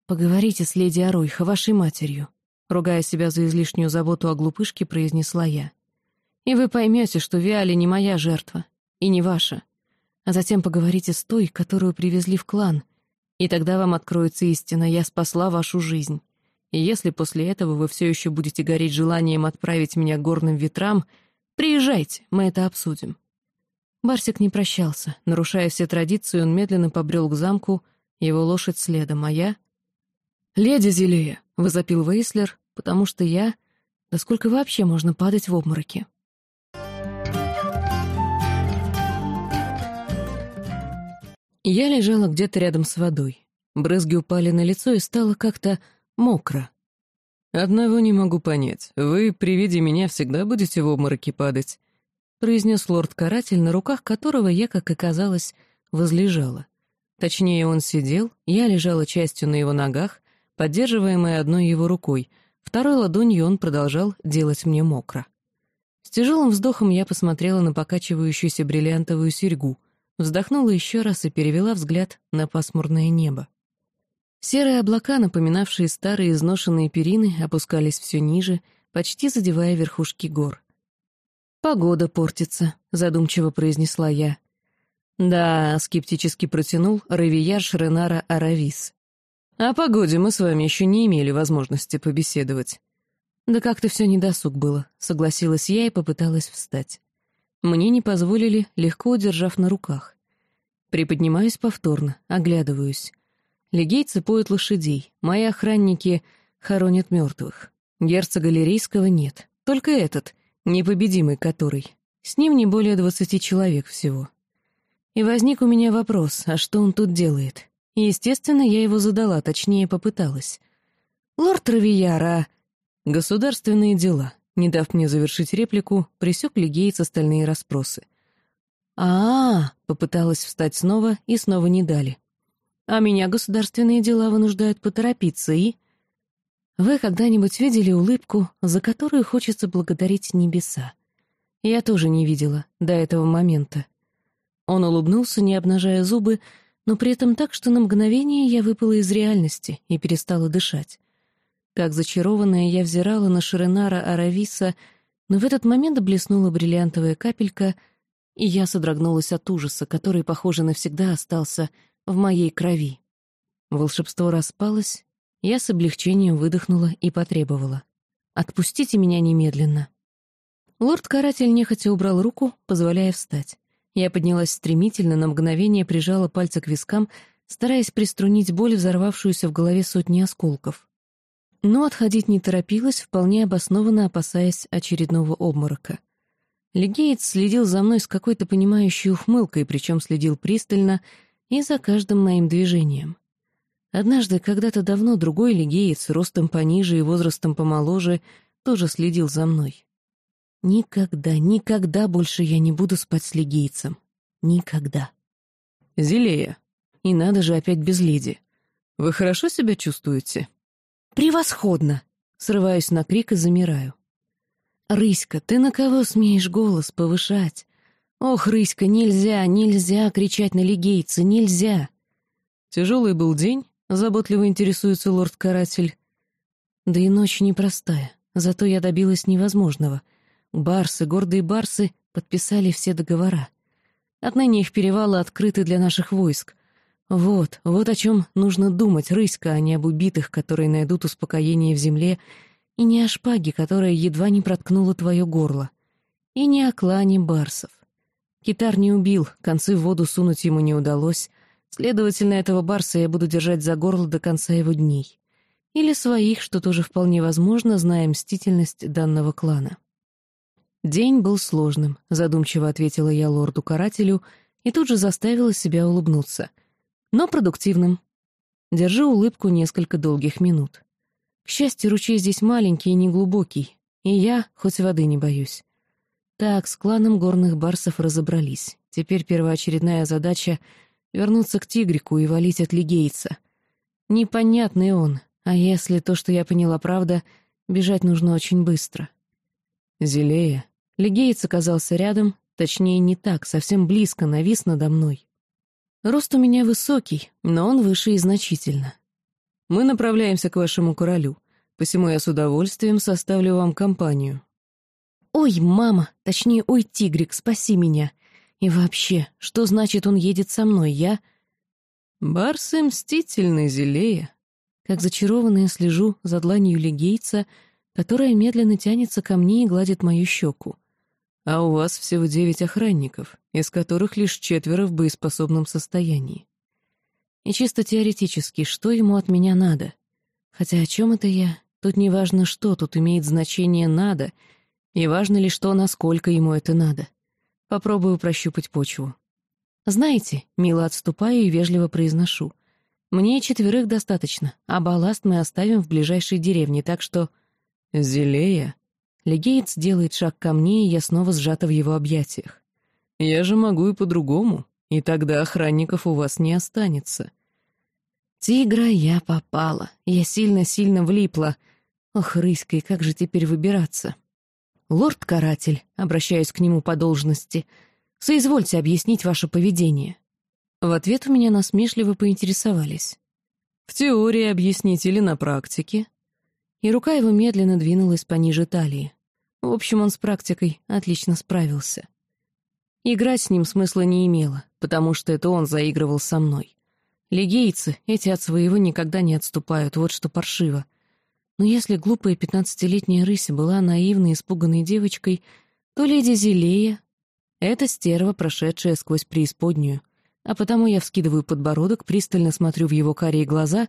A: Поговорите с леди Аройха, вашей матерью ругая себя за излишнюю заботу о глупышке, произнесла я. «И вы поймете, что Виали не моя жертва, и не ваша. А затем поговорите с той, которую привезли в клан, и тогда вам откроется истина, я спасла вашу жизнь. И если после этого вы все еще будете гореть желанием отправить меня к горным ветрам, приезжайте, мы это обсудим». Барсик не прощался. Нарушая все традиции, он медленно побрел к замку, его лошадь следом, а я... «Леди Зелея!» — возопил Вейслер, потому что я... Да сколько вообще можно падать в обмороке? Я лежала где-то рядом с водой. Брызги упали на лицо и стало как-то мокро.
B: «Одного не могу понять. Вы при виде меня всегда будете в обмороке падать», произнес лорд-каратель, на руках которого я, как оказалось, возлежала. Точнее, он сидел, я лежала частью на его ногах, поддерживаемая одной его рукой, второй ладонью он продолжал делать мне мокро. С тяжелым вздохом я посмотрела на покачивающуюся бриллиантовую серьгу, вздохнула еще раз и перевела взгляд на пасмурное небо. Серые облака, напоминавшие старые изношенные перины, опускались все ниже, почти задевая верхушки гор. «Погода портится», — задумчиво произнесла я. «Да», — скептически протянул Равияр Шренара Аравис. «О погоде мы с вами еще не имели возможности побеседовать». «Да как-то все недосуг было», — согласилась я и попыталась встать. Мне не позволили, легко удержав на руках. Приподнимаюсь повторно, оглядываюсь. Легейцы поют лошадей, мои охранники хоронят мертвых. Герцога Галерейского нет, только этот, непобедимый который. С ним не более двадцати человек всего. И возник у меня вопрос, а что он тут делает? Естественно, я его задала, точнее, попыталась. «Лорд Равияра...» «Государственные дела», не дав мне завершить реплику, присек Лигеец остальные расспросы. а, -а, -а попыталась встать снова, и снова не дали. «А меня государственные дела вынуждают поторопиться и...» Вы когда-нибудь видели улыбку, за которую хочется благодарить небеса? Я тоже не видела до этого момента. Он улыбнулся, не обнажая зубы, но при этом так, что на мгновение я выпала из реальности и перестала дышать. Как зачарованная, я взирала на Шеренара Арависа, но в этот момент блеснула бриллиантовая капелька, и я содрогнулась от ужаса, который, похоже, навсегда остался в моей крови. Волшебство распалось, я с облегчением выдохнула и потребовала. «Отпустите меня немедленно». Лорд-каратель нехотя убрал руку, позволяя встать. Я поднялась стремительно, на мгновение прижала пальцы к вискам, стараясь приструнить боль, взорвавшуюся в голове сотни осколков но отходить не торопилась, вполне обоснованно опасаясь очередного обморока. Легеец следил за мной с какой-то понимающей ухмылкой, причем следил пристально и за каждым моим движением. Однажды, когда-то давно, другой легеец, ростом пониже и возрастом помоложе, тоже следил за мной. Никогда, никогда больше я не буду спать с легейцем. Никогда. Зелея. И надо же опять без леди. Вы хорошо себя чувствуете?
A: «Превосходно!» Срываюсь на крик и замираю. «Рыська, ты на кого смеешь голос повышать? Ох, Рыська, нельзя, нельзя кричать на легейца, нельзя!»
B: «Тяжелый был день?» — заботливо интересуется лорд-каратель.
A: «Да и ночь непростая, зато я добилась невозможного. Барсы, гордые барсы, подписали все договора. Отныне их перевалы открыты для наших войск. Вот, вот о чем нужно думать, рыська, а не об убитых, которые найдут успокоение в земле, и не о шпаге, которая едва не проткнула твое горло, и не о клане барсов. Китар не убил, концы в воду сунуть ему не удалось, следовательно, этого барса я буду держать за горло до конца его дней. Или своих, что тоже вполне возможно, зная мстительность данного клана. День был сложным, задумчиво ответила я лорду-карателю и тут же заставила себя улыбнуться — но продуктивным. Держу улыбку несколько долгих минут. К счастью, ручей здесь маленький и неглубокий, и я хоть воды не боюсь. Так, с кланом горных барсов разобрались. Теперь первоочередная задача — вернуться к тигрику и валить от лигейца. Непонятный он, а если то, что я поняла, правда, бежать нужно очень быстро. Зелея. Лигеец оказался рядом, точнее, не так, совсем близко навис надо мной. Рост у меня высокий, но он выше и значительно. Мы направляемся к вашему королю, посему я с удовольствием составлю вам компанию. Ой, мама, точнее, ой, тигрик, спаси меня. И вообще, что значит он едет со мной, я... Барсы мстительный, Зелея. Как зачарованная слежу за дланью Легейца, которая медленно тянется ко мне и гладит мою щеку.
B: А у вас всего девять охранников, из которых лишь четверо в боеспособном состоянии.
A: И чисто теоретически, что ему от меня надо? Хотя о чем это я? Тут не важно что, тут имеет значение «надо», и важно ли что, насколько ему это надо. Попробую прощупать почву. Знаете, мило отступаю и вежливо произношу. Мне четверых достаточно, а балласт мы оставим в ближайшей деревне, так что...
B: Зелея?
A: Легеец делает шаг ко мне, и я снова сжата в его объятиях.
B: Я же могу и по-другому, и тогда охранников у вас не останется.
A: Тигра я попала. Я сильно-сильно влипла. Ох, рыська, и как же теперь выбираться? Лорд-каратель, обращаюсь к нему по должности — Соизвольте объяснить ваше поведение». В ответ у меня насмешливо поинтересовались.
B: «В теории объяснить или на практике?»
A: И рука его медленно двинулась пониже талии. В общем, он с практикой отлично справился. Играть с ним смысла не имело, потому что это он заигрывал со мной. Легейцы, эти от своего никогда не отступают, вот что паршиво. Но если глупая пятнадцатилетняя рыся была наивной, испуганной девочкой, то леди Зелея это стерва, прошедшая сквозь преисподнюю. А потому я вскидываю подбородок, пристально смотрю в его карие глаза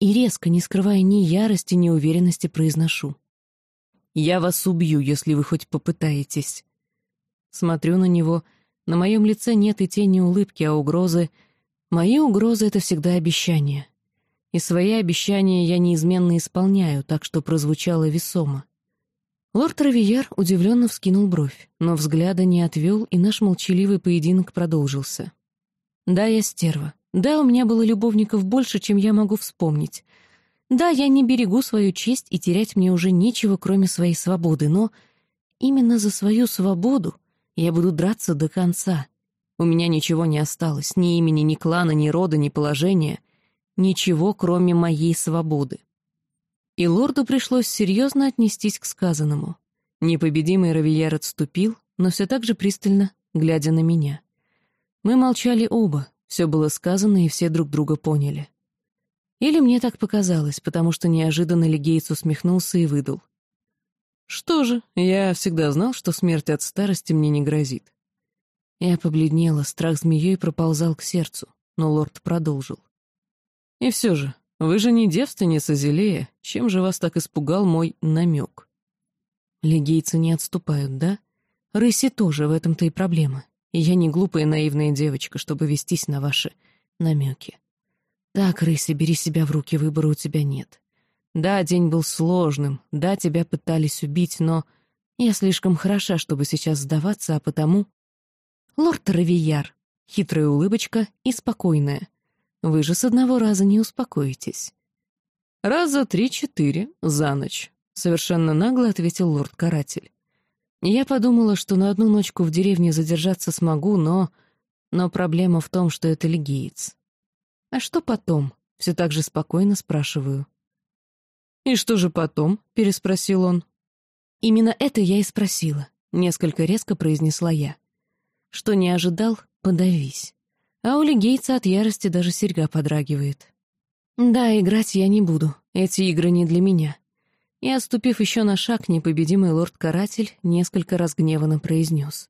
A: и резко, не скрывая ни ярости, ни уверенности, произношу. «Я вас убью, если вы хоть попытаетесь». Смотрю на него. На моем лице нет и тени улыбки, а угрозы... Мои угрозы — это всегда обещания. И свои обещания я неизменно исполняю, так что прозвучало весомо. Лорд Равияр удивленно вскинул бровь, но взгляда не отвел, и наш молчаливый поединок продолжился. «Да, я стерва. Да, у меня было любовников больше, чем я могу вспомнить. Да, я не берегу свою честь, и терять мне уже нечего, кроме своей свободы, но именно за свою свободу я буду драться до конца. У меня ничего не осталось, ни имени, ни клана, ни рода, ни положения. Ничего, кроме моей свободы. И лорду пришлось серьезно отнестись к сказанному. Непобедимый Равияр отступил, но все так же пристально, глядя на меня. Мы молчали оба, все было сказано, и все друг друга поняли. Или мне так показалось, потому что неожиданно Легейц усмехнулся и выдал. «Что же, я всегда знал, что смерть от старости мне не грозит». Я побледнела, страх змеей проползал к сердцу, но лорд продолжил. «И все же, вы же не девственница Зелея. Чем же вас так испугал мой намек? Легейцы не отступают, да? Рыси тоже, в этом-то и проблема. И я не глупая наивная девочка, чтобы вестись на ваши намеки. Так, Рыси, бери себя в руки, выбора у тебя нет. Да, день был сложным, да, тебя пытались убить, но я слишком хороша, чтобы сейчас сдаваться, а потому... Лорд Равияр, хитрая улыбочка и спокойная. Вы же с одного раза не успокоитесь. «Раза три-четыре, за ночь», — совершенно нагло ответил лорд-каратель. Я подумала, что на одну ночку в деревне задержаться смогу, но... Но проблема в том, что это легиец. «А что потом?» — все так же спокойно спрашиваю. «И что же потом?» — переспросил он. «Именно это я и спросила», — несколько резко произнесла я. «Что не ожидал, подавись». А у легейца от ярости даже серьга подрагивает. Да, играть я не буду, эти игры не для меня. И, отступив еще на шаг, непобедимый лорд-каратель несколько разгневанно произнес.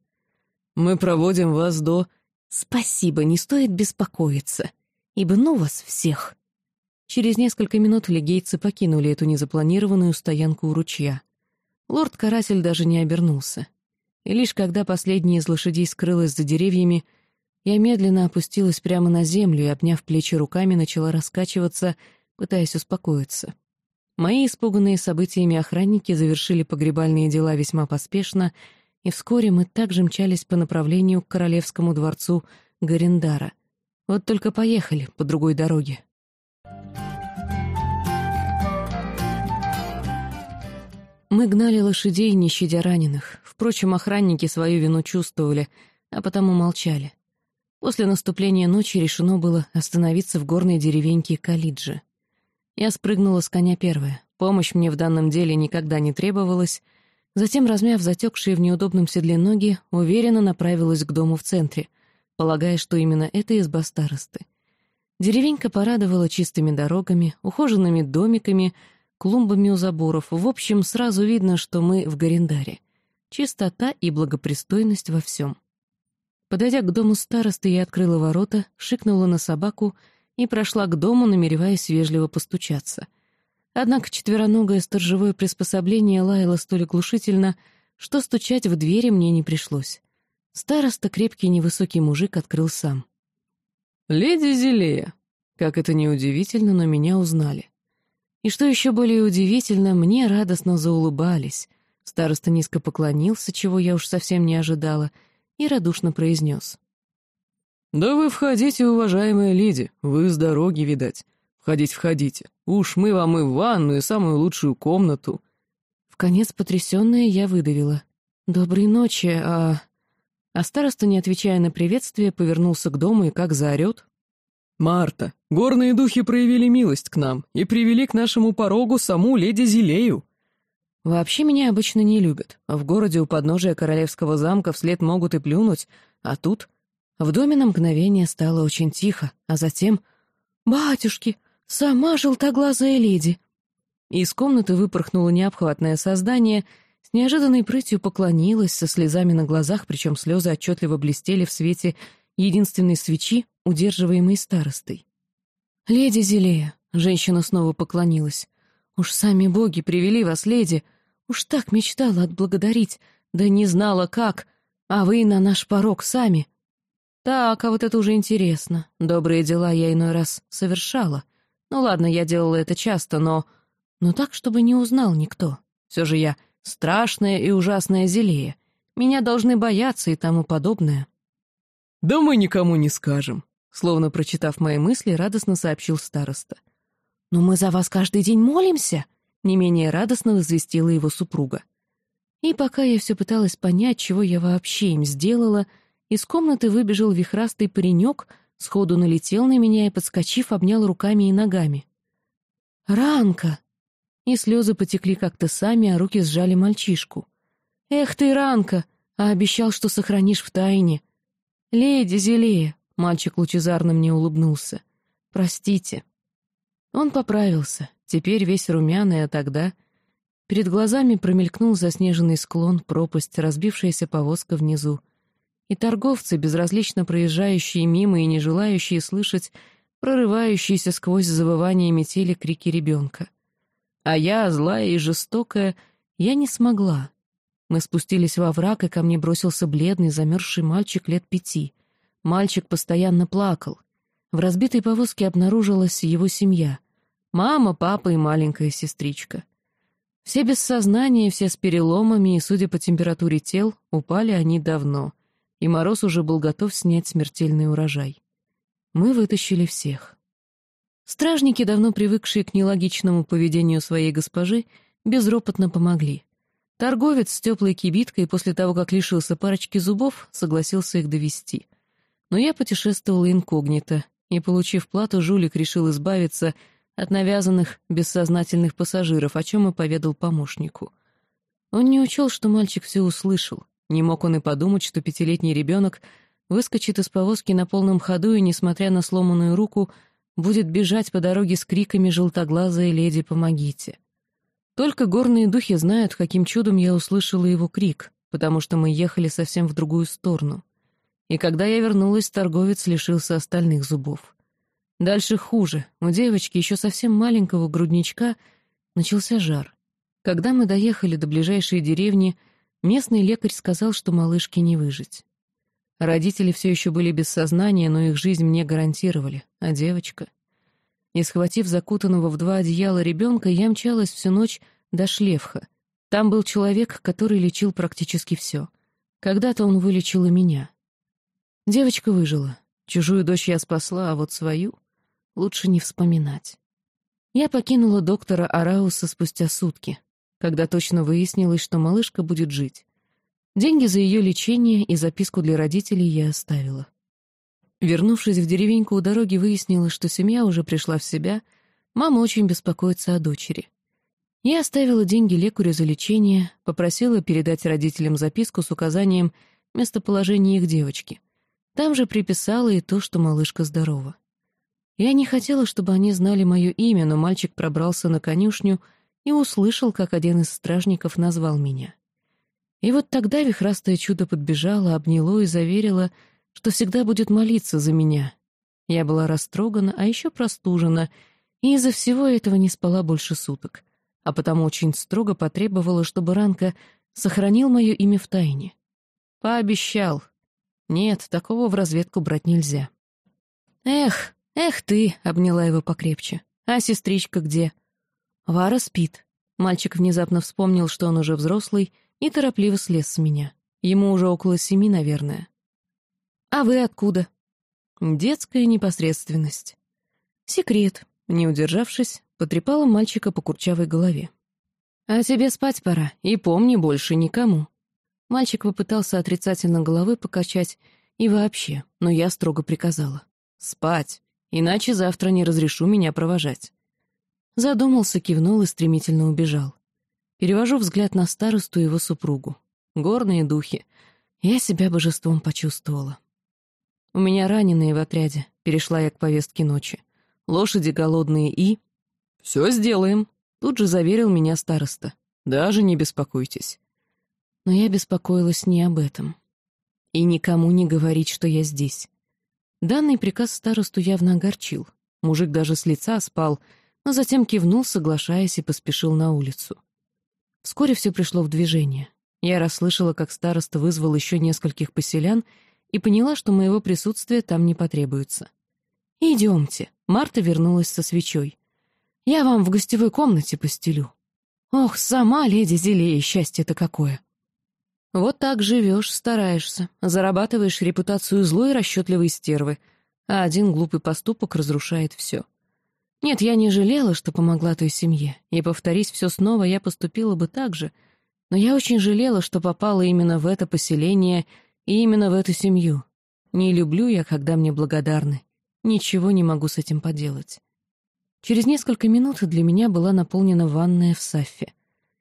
A: «Мы проводим вас до...» «Спасибо, не стоит беспокоиться, ибо ну вас всех!» Через несколько минут легейцы покинули эту незапланированную стоянку у ручья. Лорд-каратель даже не обернулся. И лишь когда последняя из лошадей скрылась за деревьями, я медленно опустилась прямо на землю и, обняв плечи руками, начала раскачиваться, пытаясь успокоиться. Мои испуганные событиями охранники завершили погребальные дела весьма поспешно, и вскоре мы также мчались по направлению к королевскому дворцу Гарендара. Вот только поехали по другой дороге. Мы гнали лошадей, не щадя раненых. Впрочем, охранники свою вину чувствовали, а потому молчали. После наступления ночи решено было остановиться в горной деревеньке Калиджи. Я спрыгнула с коня первая. Помощь мне в данном деле никогда не требовалась. Затем, размяв затекшие в неудобном седле ноги, уверенно направилась к дому в центре, полагая, что именно это изба старосты. Деревенька порадовала чистыми дорогами, ухоженными домиками, клумбами у заборов. В общем, сразу видно, что мы в Гарендаре. Чистота и благопристойность во всем. Подойдя к дому старосты, я открыла ворота, шикнула на собаку и прошла к дому, намереваясь вежливо постучаться. Однако четвероногое сторожевое приспособление лаяло столь глушительно, что стучать в двери мне не пришлось. Староста, крепкий невысокий мужик, открыл сам.
B: «Леди Зелея!» Как это ни удивительно, но меня узнали.
A: И что еще более удивительно, мне радостно заулыбались. Староста низко поклонился, чего я уж совсем не ожидала, и радушно произнес.
B: «Да вы входите, уважаемая леди, вы с дороги, видать. Входите, входите. Уж мы вам и в ванную, и самую лучшую комнату».
A: В конец потрясённая я выдавила. «Доброй ночи, а...» А староста, не отвечая на приветствие, повернулся к дому и как заорет.
B: «Марта, горные духи проявили милость к нам и привели к нашему порогу саму леди Зилею».
A: «Вообще меня обычно не любят. В городе у подножия королевского замка вслед могут и плюнуть, а тут...» В доме на мгновение стало очень тихо, а затем... «Батюшки, сама желтоглазая леди!» Из комнаты выпорхнуло необхватное создание — неожиданной прытью поклонилась со слезами на глазах, причем слезы отчетливо блестели в свете единственной свечи, удерживаемой старостой. «Леди Зелея», — женщина снова поклонилась, — «уж сами боги привели вас, леди, уж так мечтала отблагодарить, да не знала как, а вы на наш порог сами». «Так, а вот это уже интересно. Добрые дела я иной раз совершала. Ну ладно, я делала это часто, но... Но так, чтобы не узнал никто. Все же я Страшная и ужасная зелея. Меня должны бояться и тому подобное.
B: «Да мы никому не скажем», —
A: словно прочитав мои мысли, радостно сообщил староста. «Но мы за вас каждый день молимся», — не менее радостно возвестила его супруга. И пока я все пыталась понять, чего я вообще им сделала, из комнаты выбежал вихрастый паренек, сходу налетел на меня и, подскочив, обнял руками и ногами. «Ранка!» и слезы потекли как-то сами, а руки сжали мальчишку. «Эх ты, Ранка! А обещал, что сохранишь в тайне!» «Леди Зелея!» — мальчик лучезарно мне улыбнулся. «Простите». Он поправился, теперь весь румяный, а тогда... Перед глазами промелькнул заснеженный склон, пропасть, разбившаяся повозка внизу. И торговцы, безразлично проезжающие мимо и не желающие слышать прорывающиеся сквозь завывание метели крики ребенка. А я, злая и жестокая, я не смогла. Мы спустились во враг, и ко мне бросился бледный, замерзший мальчик лет пяти. Мальчик постоянно плакал. В разбитой повозке обнаружилась его семья. Мама, папа и маленькая сестричка. Все без сознания, все с переломами, и, судя по температуре тел, упали они давно, и мороз уже был готов снять смертельный урожай. Мы вытащили всех. Стражники, давно привыкшие к нелогичному поведению своей госпожи, безропотно помогли. Торговец с теплой кибиткой после того, как лишился парочки зубов, согласился их довести. Но я путешествовала инкогнито, и, получив плату, жулик решил избавиться от навязанных бессознательных пассажиров, о чем и поведал помощнику. Он не учел, что мальчик все услышал. Не мог он и подумать, что пятилетний ребенок выскочит из повозки на полном ходу и, несмотря на сломанную руку, будет бежать по дороге с криками «Желтоглазая леди, помогите!». Только горные духи знают, каким чудом я услышала его крик, потому что мы ехали совсем в другую сторону. И когда я вернулась, торговец лишился остальных зубов. Дальше хуже. У девочки, еще совсем маленького грудничка, начался жар. Когда мы доехали до ближайшей деревни, местный лекарь сказал, что малышке не выжить. Родители все еще были без сознания, но их жизнь мне гарантировали, а девочка... И, схватив закутанного в два одеяла ребенка, я мчалась всю ночь до Шлевха. Там был человек, который лечил практически все. Когда-то он вылечил и меня. Девочка выжила. Чужую дочь я спасла, а вот свою лучше не вспоминать. Я покинула доктора Арауса спустя сутки, когда точно выяснилось, что малышка будет жить. Деньги за ее лечение и записку для родителей я оставила. Вернувшись в деревеньку у дороги, выяснила, что семья уже пришла в себя, мама очень беспокоится о дочери. Я оставила деньги лекарю за лечение, попросила передать родителям записку с указанием местоположения их девочки. Там же приписала и то, что малышка здорова. Я не хотела, чтобы они знали мое имя, но мальчик пробрался на конюшню и услышал, как один из стражников назвал меня. И вот тогда вихрастое чудо подбежало, обняло и заверило, что всегда будет молиться за меня. Я была растрогана, а еще простужена, и из-за всего этого не спала больше суток, а потому очень строго потребовала, чтобы Ранка сохранил мое имя в тайне. Пообещал. Нет, такого в разведку брать нельзя. «Эх, эх ты!» — обняла его покрепче. «А сестричка где?» «Вара спит». Мальчик внезапно вспомнил, что он уже взрослый, и торопливо слез с меня. Ему уже около семи, наверное. «А вы откуда?» Детская непосредственность. Секрет. Не удержавшись, потрепала мальчика по курчавой голове. «А тебе спать пора, и помни больше никому». Мальчик попытался отрицательно головы покачать и вообще, но я строго приказала. «Спать, иначе завтра не разрешу меня провожать». Задумался, кивнул и стремительно убежал. Перевожу взгляд на старосту и его супругу. Горные духи. Я себя божеством почувствовала. У меня раненые в отряде, перешла я к повестке ночи. Лошади голодные и... «Все сделаем», — тут же заверил меня староста. «Даже не беспокойтесь». Но я беспокоилась не об этом. И никому не говорить, что я здесь. Данный приказ старосту явно огорчил. Мужик даже с лица спал, но затем кивнул, соглашаясь, и поспешил на улицу. Вскоре все пришло в движение. Я расслышала, как староста вызвал еще нескольких поселян и поняла, что моего присутствия там не потребуется. «Идемте», — Марта вернулась со свечой. «Я вам в гостевой комнате постелю». «Ох, сама леди Зелея, счастье-то какое!» Вот так живешь, стараешься, зарабатываешь репутацию злой и расчетливой стервы, а один глупый поступок разрушает все. Нет, я не жалела, что помогла той семье, и, повторись все снова, я поступила бы так же, но я очень жалела, что попала именно в это поселение и именно в эту семью. Не люблю я, когда мне благодарны. Ничего не могу с этим поделать. Через несколько минут для меня была наполнена ванная в Саффе.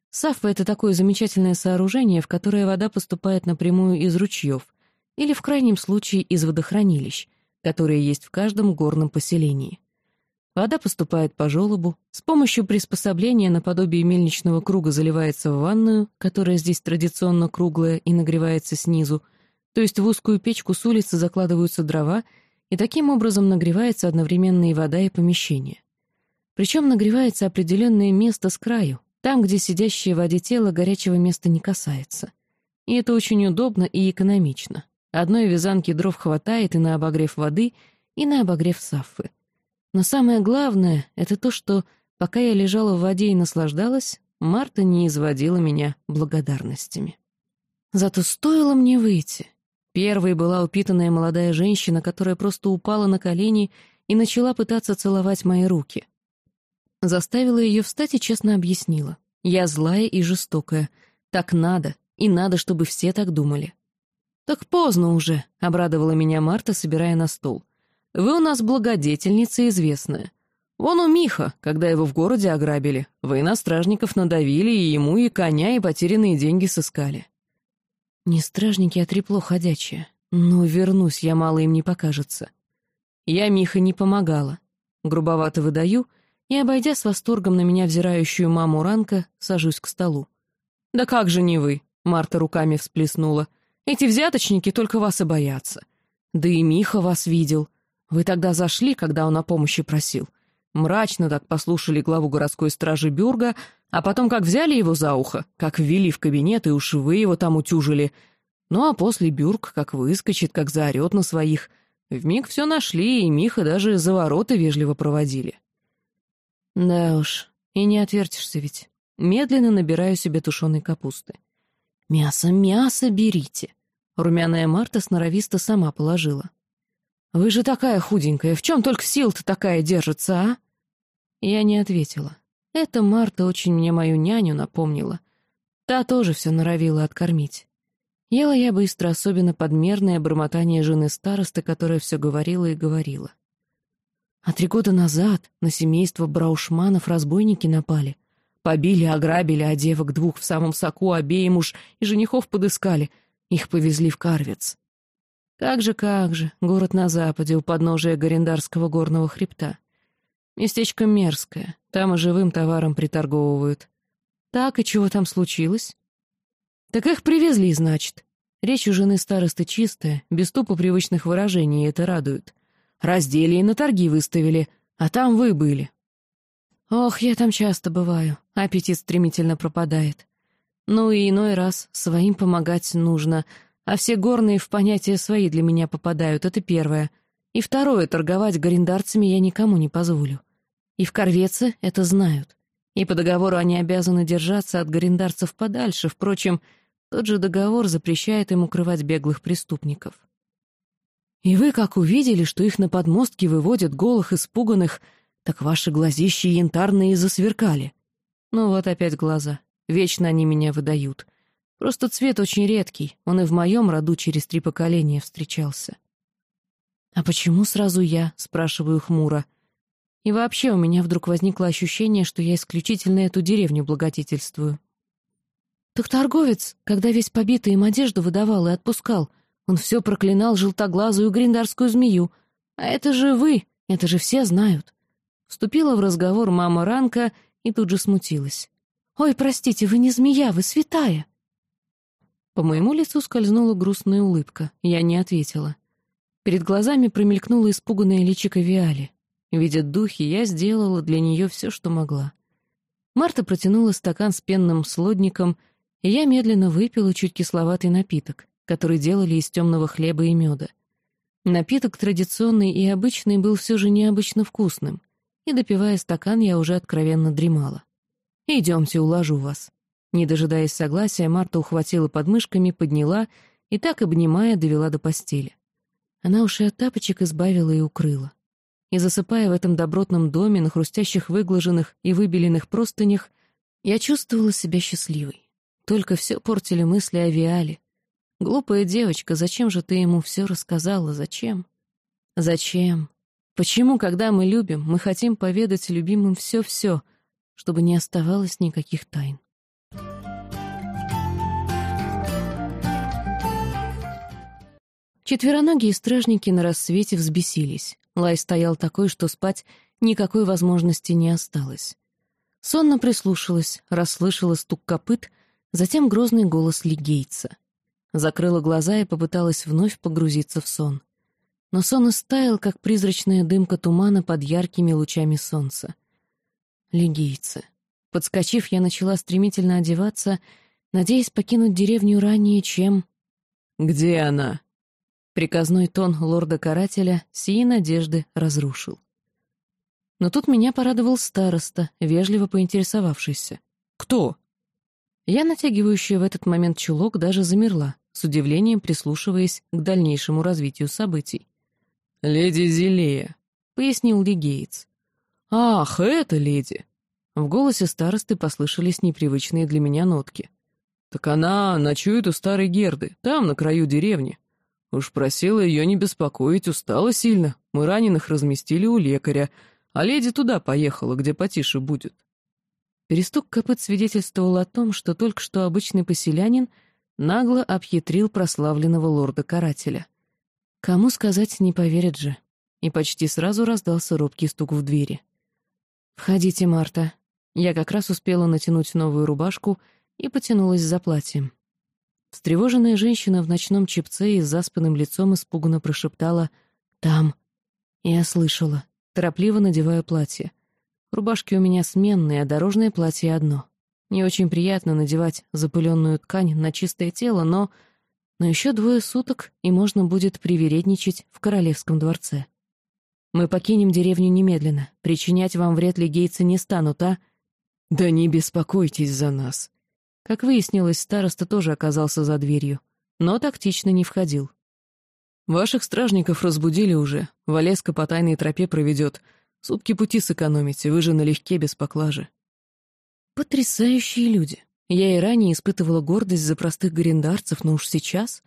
A: Саффа — это такое замечательное сооружение, в которое вода поступает напрямую из ручьев или, в крайнем случае, из водохранилищ, которые есть в каждом горном поселении. Вода поступает по желобу, с помощью приспособления наподобие мельничного круга заливается в ванную, которая здесь традиционно круглая и нагревается снизу, то есть в узкую печку с улицы закладываются дрова, и таким образом нагревается одновременно и вода, и помещение. Причем нагревается определенное место с краю, там, где сидящее в воде тело горячего места не касается. И это очень удобно и экономично. Одной вязанки дров хватает и на обогрев воды, и на обогрев саффы. Но самое главное — это то, что, пока я лежала в воде и наслаждалась, Марта не изводила меня благодарностями. Зато стоило мне выйти. Первой была упитанная молодая женщина, которая просто упала на колени и начала пытаться целовать мои руки. Заставила ее встать и честно объяснила. Я злая и жестокая. Так надо, и надо, чтобы все так думали. «Так поздно уже», — обрадовала меня Марта, собирая на стол. Вы у нас благодетельница известная. Вон у Миха, когда его в городе ограбили, вы на стражников надавили, и ему и коня, и потерянные деньги сыскали. Не стражники, а трепло ходячее. Ну, вернусь, я мало им не покажется. Я Миха не помогала. Грубовато выдаю и, обойдя с восторгом на меня взирающую маму Ранка, сажусь к столу. «Да как же не вы?» — Марта руками всплеснула. «Эти взяточники только вас и боятся. Да и Миха вас видел. Вы тогда зашли, когда он о помощи просил. Мрачно так послушали главу городской стражи Бюрга, а потом как взяли его за ухо, как ввели в кабинет, и уж вы его там утюжили. Ну а после Бюрг как выскочит, как заорет на своих. Вмиг все нашли, и Миха даже за ворота вежливо проводили. Да уж, и не отвертишься ведь. Медленно набираю себе тушеной капусты. «Мясо, мясо берите!» Румяная Марта сноровисто сама положила. «Вы же такая худенькая, в чем только сил-то такая держится, а?» Я не ответила. Это Марта очень мне мою няню напомнила. Та тоже все норовила откормить. Ела я быстро, особенно подмерное бормотание жены старосты, которая все говорила и говорила. А три года назад на семейство Браушманов разбойники напали. Побили, ограбили, а девок двух в самом соку обеим уж и женихов подыскали. Их повезли в Карвец. Как же, как же, город на западе, у подножия Горендарского горного хребта. Местечко мерзкое, там и живым товаром приторговывают. Так, и чего там случилось? Так их привезли, значит. Речь у жены старосты чистая, без тупо привычных выражений, это радует. Раздели и на торги выставили, а там вы были. Ох, я там часто бываю, аппетит стремительно пропадает. Ну и иной раз своим помогать нужно, а все горные в понятия свои для меня попадают, это первое. И второе, торговать горендарцами я никому не позволю. И в Корвеце это знают. И по договору они обязаны держаться от горендарцев подальше, впрочем, тот же договор запрещает им укрывать беглых преступников. И вы, как увидели, что их на подмостке выводят голых, испуганных, так ваши глазищи янтарные засверкали. Ну вот опять глаза. Вечно они меня выдают. Просто цвет очень редкий, он и в моем роду через три поколения встречался. «А почему сразу я?» — спрашиваю хмуро. И вообще у меня вдруг возникло ощущение, что я исключительно эту деревню благодетельствую. Так торговец, когда весь побитый им одежду выдавал и отпускал, он все проклинал желтоглазую гриндарскую змею. А это же вы, это же все знают. Вступила в разговор мама Ранка и тут же смутилась. «Ой, простите, вы не змея, вы святая!» По моему лицу скользнула грустная улыбка, я не ответила. Перед глазами промелькнула испуганная личико Виали. Видя духи, я сделала для нее все, что могла. Марта протянула стакан с пенным слодником, и я медленно выпила чуть кисловатый напиток, который делали из темного хлеба и меда. Напиток традиционный и обычный был все же необычно вкусным, и, допивая стакан, я уже откровенно дремала. «Идемте, уложу вас». Не дожидаясь согласия, Марта ухватила подмышками, подняла и, так обнимая, довела до постели. Она уж и от тапочек избавила и укрыла и, засыпая в этом добротном доме на хрустящих выглаженных и выбеленных простынях, я чувствовала себя счастливой. Только все портили мысли о Виале. Глупая девочка, зачем же ты ему все рассказала, зачем? Зачем? Почему, когда мы любим, мы хотим поведать любимым все-все, чтобы не оставалось никаких тайн? Четвероногие стражники на рассвете взбесились. Лай стоял такой, что спать никакой возможности не осталось. Сонно прислушалась, расслышала стук копыт, затем грозный голос Лигейца. Закрыла глаза и попыталась вновь погрузиться в сон. Но сон истаял, как призрачная дымка тумана под яркими лучами солнца. Лигейцы. Подскочив, я начала стремительно одеваться, надеясь покинуть деревню ранее, чем...
B: «Где она?»
A: Приказной тон лорда-карателя сии надежды разрушил. Но тут меня порадовал староста, вежливо поинтересовавшийся. «Кто?» Я, натягивающая в этот момент чулок, даже замерла, с удивлением прислушиваясь к дальнейшему развитию событий.
B: «Леди Зелея», —
A: пояснил Лигеец.
B: «Ах, это леди!»
A: В голосе старосты послышались непривычные для меня нотки.
B: «Так она ночует у старой Герды, там, на краю деревни. Уж просила ее не беспокоить, устала сильно. Мы раненых разместили у лекаря, а леди туда поехала, где потише будет.
A: Перестук копыт свидетельствовал о том, что только что обычный поселянин нагло обхитрил прославленного лорда-карателя. Кому сказать не поверят же. И почти сразу раздался робкий стук в двери. «Входите, Марта». Я как раз успела натянуть новую рубашку и потянулась за платьем. Встревоженная женщина в ночном чепце и с заспанным лицом испуганно прошептала «Там». Я слышала, торопливо надевая платье. Рубашки у меня сменные, а дорожное платье одно. Не очень приятно надевать запыленную ткань на чистое тело, но... Но еще двое суток, и можно будет привередничать в королевском дворце. Мы покинем деревню немедленно. Причинять вам вред легейцы не станут, а...
B: Да не беспокойтесь за нас.
A: Как выяснилось, староста тоже оказался за дверью, но тактично не входил.
B: «Ваших стражников разбудили уже. Валеска по тайной тропе проведет. Сутки пути сэкономите, вы же налегке без поклажи».
A: Потрясающие люди. Я и ранее испытывала гордость за простых горендарцев, но уж сейчас...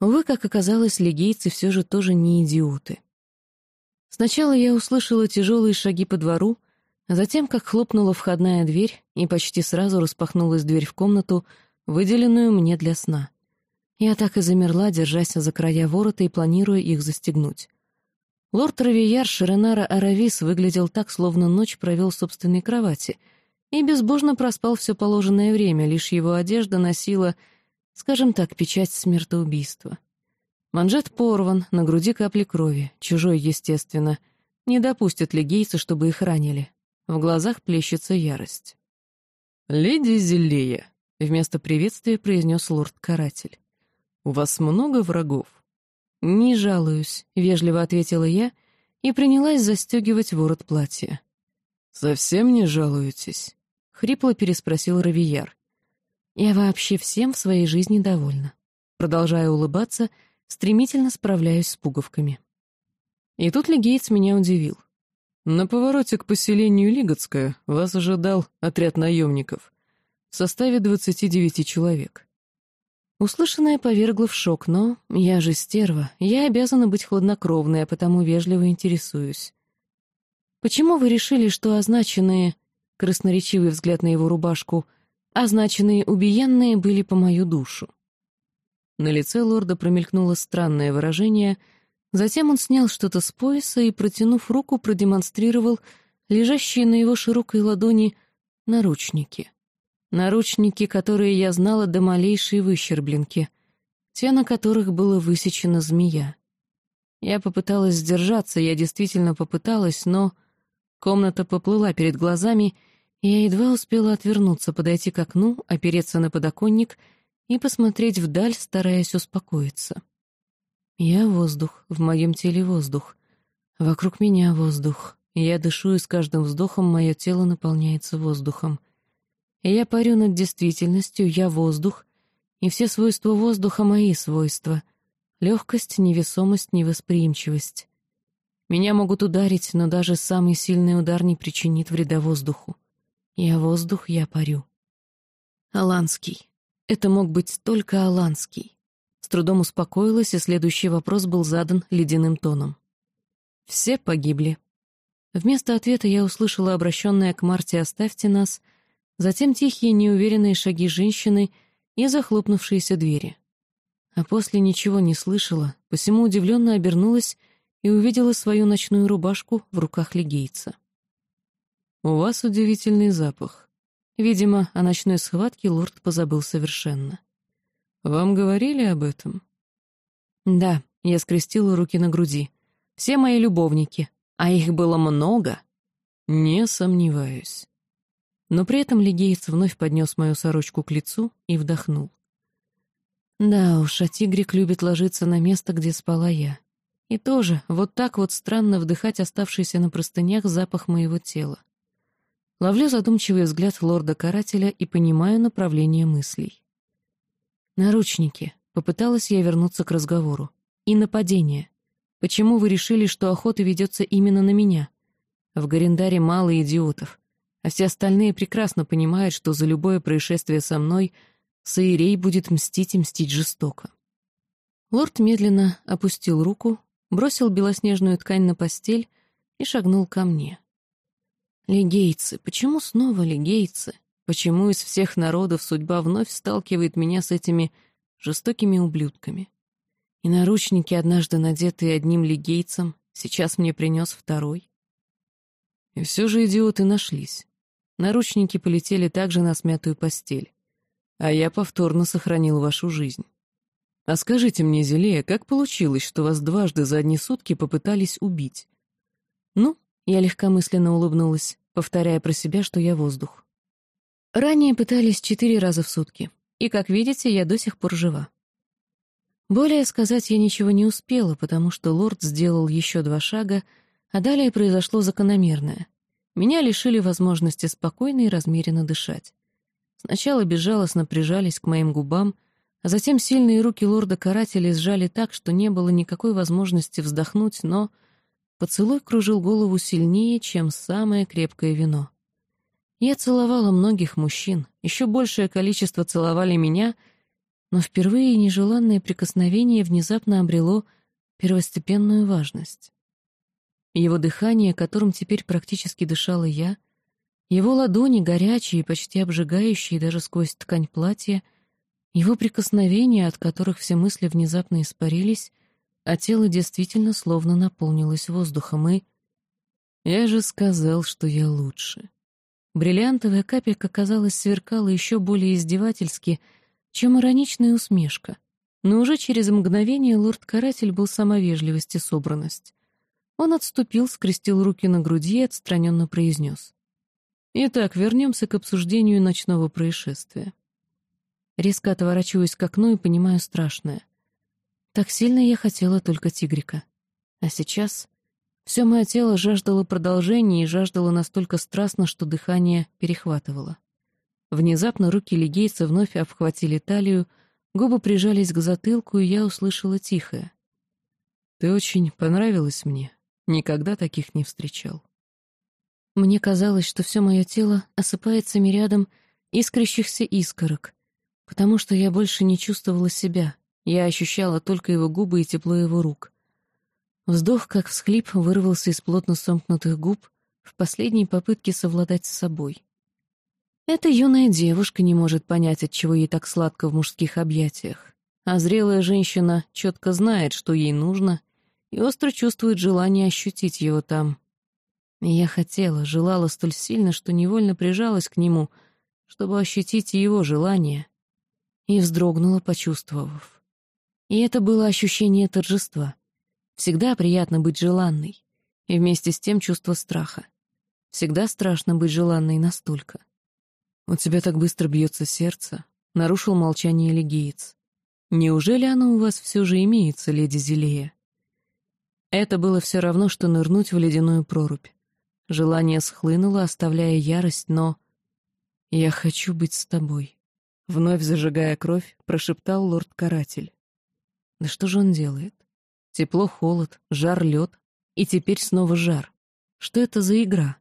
A: Увы, как оказалось, легейцы все же тоже не идиоты. Сначала я услышала тяжелые шаги по двору, Затем, как хлопнула входная дверь, и почти сразу распахнулась дверь в комнату, выделенную мне для сна. Я так и замерла, держась за края ворота и планируя их застегнуть. Лорд Равияр Шеренара Аравис выглядел так, словно ночь провел в собственной кровати, и безбожно проспал все положенное время, лишь его одежда носила, скажем так, печать смертоубийства. Манжет порван, на груди капли крови, чужой, естественно. Не допустят ли гейцы, чтобы их ранили? В глазах плещется ярость.
B: «Леди Зелея», — вместо приветствия произнес лорд-каратель. «У вас много врагов?»
A: «Не жалуюсь», — вежливо ответила я и принялась застегивать ворот платья.
B: «Совсем не жалуетесь?»
A: — хрипло переспросил Равияр. «Я вообще всем в своей жизни довольна». Продолжая улыбаться, стремительно справляюсь с пуговками. И тут Легейтс меня удивил.
B: На повороте к поселению Лиготское вас ожидал отряд наемников в составе 29 человек.
A: Услышанное повергло в шок, но я же стерва, я обязана быть хладнокровной, а потому вежливо интересуюсь. Почему вы решили, что означенные, красноречивый взгляд на его рубашку, означенные убиенные были по мою душу? На лице лорда промелькнуло странное выражение — Затем он снял что-то с пояса и, протянув руку, продемонстрировал лежащие на его широкой ладони наручники. Наручники, которые я знала до малейшей выщербленки, те, на которых было высечена змея. Я попыталась сдержаться, я действительно попыталась, но... Комната поплыла перед глазами, и я едва успела отвернуться, подойти к окну, опереться на подоконник и посмотреть вдаль, стараясь успокоиться. Я воздух, в моем теле воздух. Вокруг меня воздух. Я дышу, и с каждым вздохом мое тело наполняется воздухом. Я парю над действительностью, я воздух, и все свойства воздуха — мои свойства. Легкость, невесомость, невосприимчивость. Меня могут ударить, но даже самый сильный удар не причинит вреда воздуху. Я воздух, я парю. Аланский. Это мог быть только Аланский. С трудом успокоилась, и следующий вопрос был задан ледяным тоном. «Все погибли». Вместо ответа я услышала обращенное к Марте «Оставьте нас», затем тихие неуверенные шаги женщины и захлопнувшиеся двери. А после ничего не слышала, посему удивленно обернулась и увидела свою ночную рубашку в руках легейца.
B: «У вас удивительный запах».
A: Видимо, о ночной схватке лорд позабыл совершенно.
B: «Вам говорили об этом?»
A: «Да», — я скрестила руки на груди. «Все мои любовники, а их было много».
B: «Не сомневаюсь».
A: Но при этом Легеец вновь поднес мою сорочку к лицу и вдохнул. Да уж, а тигрик любит ложиться на место, где спала я. И тоже вот так вот странно вдыхать оставшийся на простынях запах моего тела. Ловлю задумчивый взгляд лорда-карателя и понимаю направление мыслей. «Наручники», — попыталась я вернуться к разговору. «И нападение. Почему вы решили, что охота ведется именно на меня? В Гарендаре мало идиотов, а все остальные прекрасно понимают, что за любое происшествие со мной Саирей будет мстить и мстить жестоко». Лорд медленно опустил руку, бросил белоснежную ткань на постель и шагнул ко мне. «Легейцы, почему снова легейцы?» Почему из всех народов судьба вновь сталкивает меня с этими жестокими ублюдками? И наручники, однажды надетые одним легейцем, сейчас мне принес второй. И все же идиоты нашлись. Наручники полетели также на смятую постель. А я повторно сохранил вашу жизнь. А скажите мне, Зелея, как получилось, что вас дважды за одни сутки попытались убить? Ну, я легкомысленно улыбнулась, повторяя про себя, что я воздух. Ранее пытались четыре раза в сутки, и, как видите, я до сих пор жива. Более сказать я ничего не успела, потому что лорд сделал еще два шага, а далее произошло закономерное. Меня лишили возможности спокойно и размеренно дышать. Сначала безжалостно прижались к моим губам, а затем сильные руки лорда-карателя сжали так, что не было никакой возможности вздохнуть, но поцелуй кружил голову сильнее, чем самое крепкое вино. Я целовала многих мужчин, еще большее количество целовали меня, но впервые нежеланное прикосновение внезапно обрело первостепенную важность. Его дыхание, которым теперь практически дышала я, его ладони, горячие, почти обжигающие даже сквозь ткань платья, Его прикосновения, от которых все мысли внезапно испарились, а тело действительно словно наполнилось воздухом, и... Я же сказал, что я лучше. Бриллиантовая капелька, казалось, сверкала еще более издевательски, чем ироничная усмешка. Но уже через мгновение лорд-каратель был сама вежливость и собранность. Он отступил, скрестил руки на груди и отстраненно произнес. «Итак, вернемся к обсуждению ночного происшествия». Резко отворачиваюсь к окну и понимаю страшное. Так сильно я хотела только тигрика. А сейчас все мое тело жаждало продолжения и жаждало настолько страстно, что дыхание перехватывало. Внезапно руки легейца вновь обхватили талию, губы прижались к затылку, и я услышала тихое. «Ты очень понравилась мне. Никогда таких не встречал». Мне казалось, что все мое тело осыпается мириадом искрящихся искорок, потому что я больше не чувствовала себя, я ощущала только его губы и тепло его рук. Вздох, как всхлип, вырвался из плотно сомкнутых губ в последней попытке совладать с собой. Эта юная девушка не может понять, от чего ей так сладко в мужских объятиях, а зрелая женщина четко знает, что ей нужно, и остро чувствует желание ощутить его там. Я хотела, желала столь сильно, что невольно прижалась к нему, чтобы ощутить его желание, и вздрогнула, почувствовав. И это было ощущение торжества. Всегда приятно быть желанной, и вместе с тем чувство страха. Всегда страшно быть желанной настолько. «У тебя так быстро бьется сердце», — нарушил молчание легиец. «Неужели оно у вас все же имеется, леди Зелея?» Это было все равно, что нырнуть в ледяную прорубь. Желание схлынуло, оставляя ярость, но... «Я хочу быть с тобой», — вновь зажигая кровь, прошептал лорд-каратель. Да что же он делает? Тепло, холод, жар, лед. И теперь снова жар. Что это за игра?